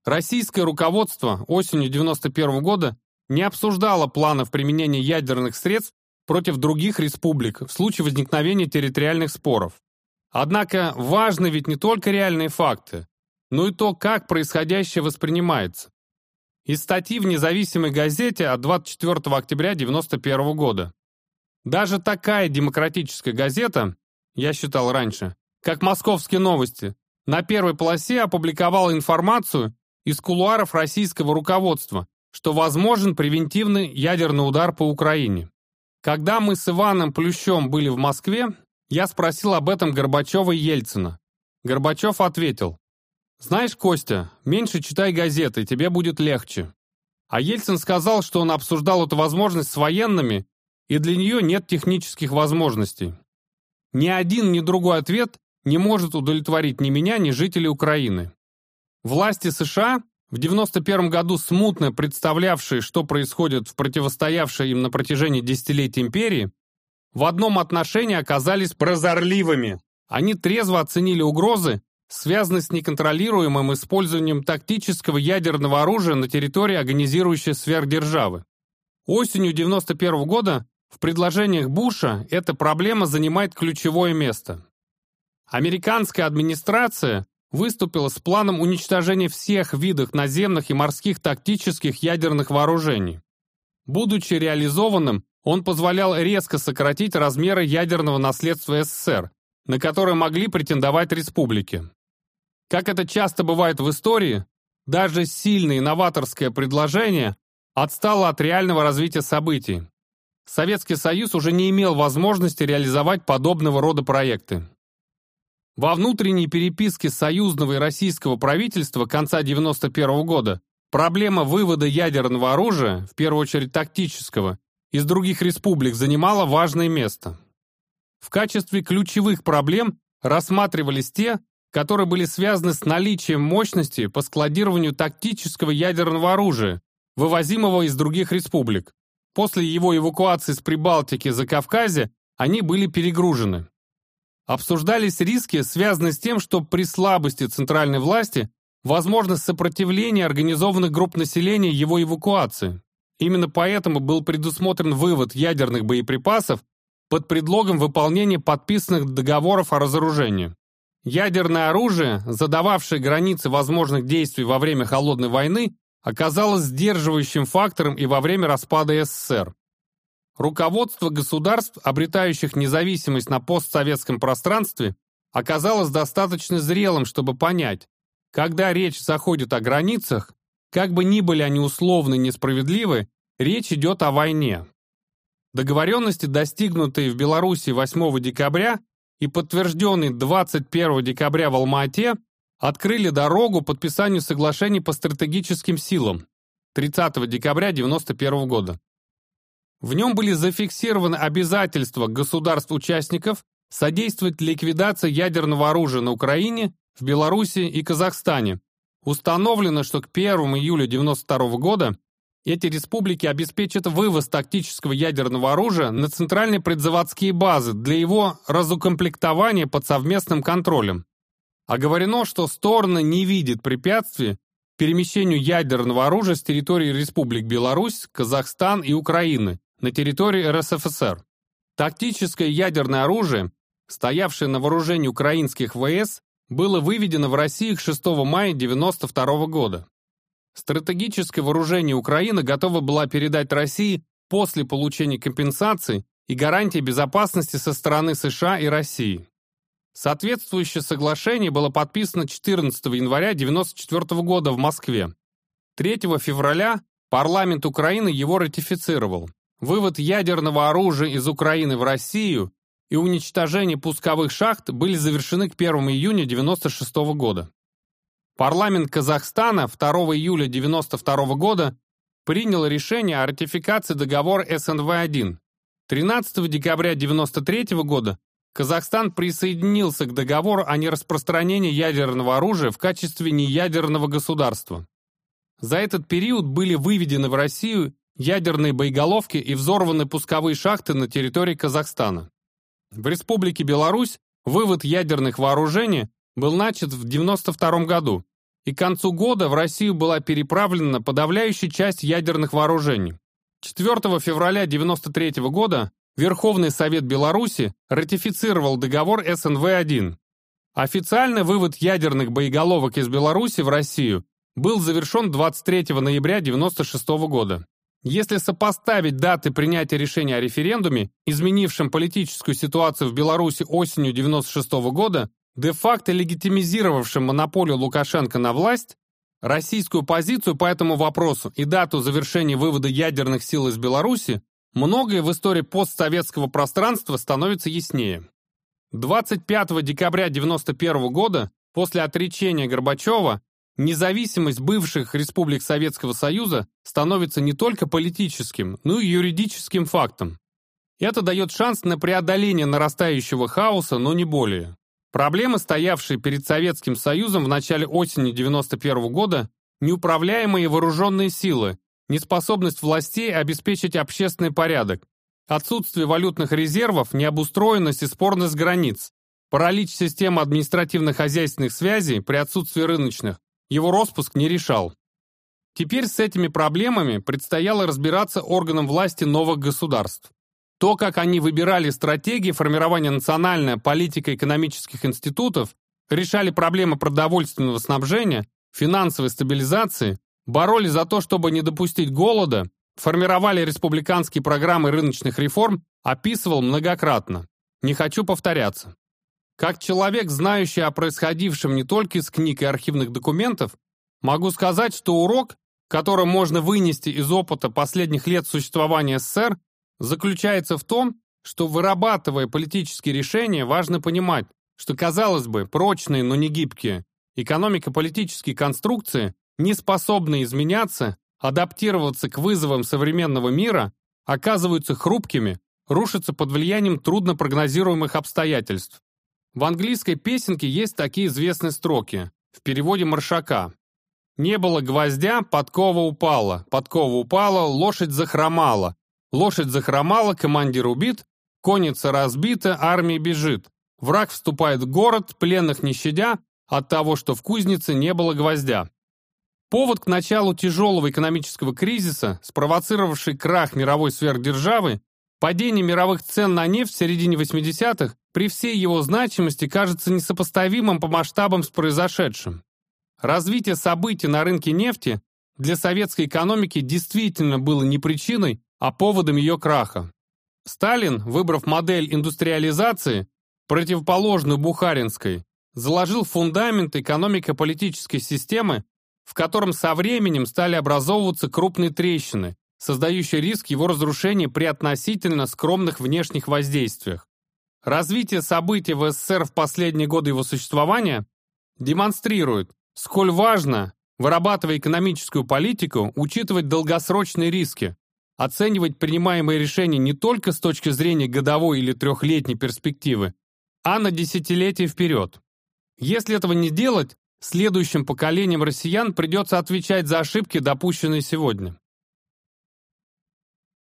Российское руководство осенью 1991 года не обсуждало планов применения ядерных средств против других республик в случае возникновения территориальных споров. Однако важны ведь не только реальные факты, но и то, как происходящее воспринимается. Из статьи в независимой газете от 24 октября 1991 года. Даже такая демократическая газета, я считал раньше, как «Московские новости», на первой полосе опубликовала информацию из кулуаров российского руководства, что возможен превентивный ядерный удар по Украине. Когда мы с Иваном Плющом были в Москве, я спросил об этом Горбачева и Ельцина. Горбачев ответил, «Знаешь, Костя, меньше читай газеты, тебе будет легче». А Ельцин сказал, что он обсуждал эту возможность с военными, и для нее нет технических возможностей. Ни один, ни другой ответ не может удовлетворить ни меня, ни жителей Украины. Власти США, в 91 году смутно представлявшие, что происходит в противостоявшей им на протяжении десятилетий империи, в одном отношении оказались прозорливыми. Они трезво оценили угрозы, связанные с неконтролируемым использованием тактического ядерного оружия на территории агонизирующей сверхдержавы. Осенью 91 года в предложениях Буша эта проблема занимает ключевое место. Американская администрация выступила с планом уничтожения всех видов наземных и морских тактических ядерных вооружений. Будучи реализованным, он позволял резко сократить размеры ядерного наследства СССР, на которое могли претендовать республики. Как это часто бывает в истории, даже сильное новаторское предложение отстало от реального развития событий. Советский Союз уже не имел возможности реализовать подобного рода проекты. Во внутренней переписке союзного и российского правительства конца 1991 года проблема вывода ядерного оружия, в первую очередь тактического, из других республик занимала важное место. В качестве ключевых проблем рассматривались те, которые были связаны с наличием мощности по складированию тактического ядерного оружия, вывозимого из других республик. После его эвакуации с Прибалтики за Кавказе они были перегружены. Обсуждались риски, связанные с тем, что при слабости центральной власти возможно сопротивление организованных групп населения его эвакуации. Именно поэтому был предусмотрен вывод ядерных боеприпасов под предлогом выполнения подписанных договоров о разоружении. Ядерное оружие, задававшее границы возможных действий во время Холодной войны, оказалось сдерживающим фактором и во время распада СССР. Руководство государств, обретающих независимость на постсоветском пространстве, оказалось достаточно зрелым, чтобы понять, когда речь заходит о границах, как бы ни были они условны и несправедливы, речь идет о войне. Договоренности, достигнутые в Беларуси 8 декабря и подтвержденные 21 декабря в Алма-Ате, открыли дорогу подписанию соглашений по стратегическим силам 30 декабря 1991 года. В нем были зафиксированы обязательства государств-участников содействовать ликвидации ядерного оружия на Украине, в Беларуси и Казахстане. Установлено, что к 1 июля 1992 года эти республики обеспечат вывоз тактического ядерного оружия на центральные предзаводские базы для его разукомплектования под совместным контролем. Оговорено, что стороны не видят препятствий перемещению ядерного оружия с территории республик Беларусь, Казахстан и Украины на территории РСФСР. Тактическое ядерное оружие, стоявшее на вооружении украинских ВС, было выведено в Россию к 6 мая 1992 года. Стратегическое вооружение Украины готова была передать России после получения компенсаций и гарантий безопасности со стороны США и России. Соответствующее соглашение было подписано 14 января 1994 года в Москве. 3 февраля парламент Украины его ратифицировал. Вывод ядерного оружия из Украины в Россию и уничтожение пусковых шахт были завершены к 1 июня 1996 года. Парламент Казахстана 2 июля 1992 года принял решение о ратификации договора СНВ-1. 13 декабря 1993 года Казахстан присоединился к договору о нераспространении ядерного оружия в качестве неядерного государства. За этот период были выведены в Россию ядерные боеголовки и взорваны пусковые шахты на территории Казахстана. В Республике Беларусь вывод ядерных вооружений был начат в 1992 году, и к концу года в Россию была переправлена подавляющая часть ядерных вооружений. 4 февраля 1993 года Верховный Совет Беларуси ратифицировал договор СНВ-1. Официально вывод ядерных боеголовок из Беларуси в Россию был завершен 23 ноября 1996 года. Если сопоставить даты принятия решения о референдуме, изменившем политическую ситуацию в Беларуси осенью 1996 года, де-факто легитимизировавшим монополию Лукашенко на власть, российскую позицию по этому вопросу и дату завершения вывода ядерных сил из Беларуси, многое в истории постсоветского пространства становится яснее. 25 декабря 1991 года, после отречения Горбачева, Независимость бывших республик Советского Союза становится не только политическим, но и юридическим фактом. Это дает шанс на преодоление нарастающего хаоса, но не более. Проблемы, стоявшие перед Советским Союзом в начале осени 91 года, неуправляемые вооруженные силы, неспособность властей обеспечить общественный порядок, отсутствие валютных резервов, необустроенность и спорность границ, паралич системы административно-хозяйственных связей при отсутствии рыночных, его распуск не решал. Теперь с этими проблемами предстояло разбираться органам власти новых государств. То, как они выбирали стратегии формирования национальной политико-экономических институтов, решали проблемы продовольственного снабжения, финансовой стабилизации, боролись за то, чтобы не допустить голода, формировали республиканские программы рыночных реформ, описывал многократно. Не хочу повторяться. Как человек, знающий о происходившем не только из книг и архивных документов, могу сказать, что урок, который можно вынести из опыта последних лет существования СССР, заключается в том, что вырабатывая политические решения, важно понимать, что, казалось бы, прочные, но не гибкие, экономико-политические конструкции, не способные изменяться, адаптироваться к вызовам современного мира, оказываются хрупкими, рушатся под влиянием труднопрогнозируемых обстоятельств. В английской песенке есть такие известные строки, в переводе Маршака. «Не было гвоздя, подкова упала, подкова упала, лошадь захромала, лошадь захромала, командир убит, конница разбита, армия бежит, враг вступает в город, пленных не щадя, от того, что в кузнице не было гвоздя». Повод к началу тяжелого экономического кризиса, спровоцировавший крах мировой сверхдержавы, падение мировых цен на нефть в середине 80-х, при всей его значимости кажется несопоставимым по масштабам с произошедшим. Развитие событий на рынке нефти для советской экономики действительно было не причиной, а поводом ее краха. Сталин, выбрав модель индустриализации, противоположную бухаринской, заложил фундамент экономико-политической системы, в котором со временем стали образовываться крупные трещины, создающие риск его разрушения при относительно скромных внешних воздействиях. Развитие событий в СССР в последние годы его существования демонстрирует, сколь важно, вырабатывая экономическую политику, учитывать долгосрочные риски, оценивать принимаемые решения не только с точки зрения годовой или трехлетней перспективы, а на десятилетия вперед. Если этого не делать, следующим поколениям россиян придется отвечать за ошибки, допущенные сегодня.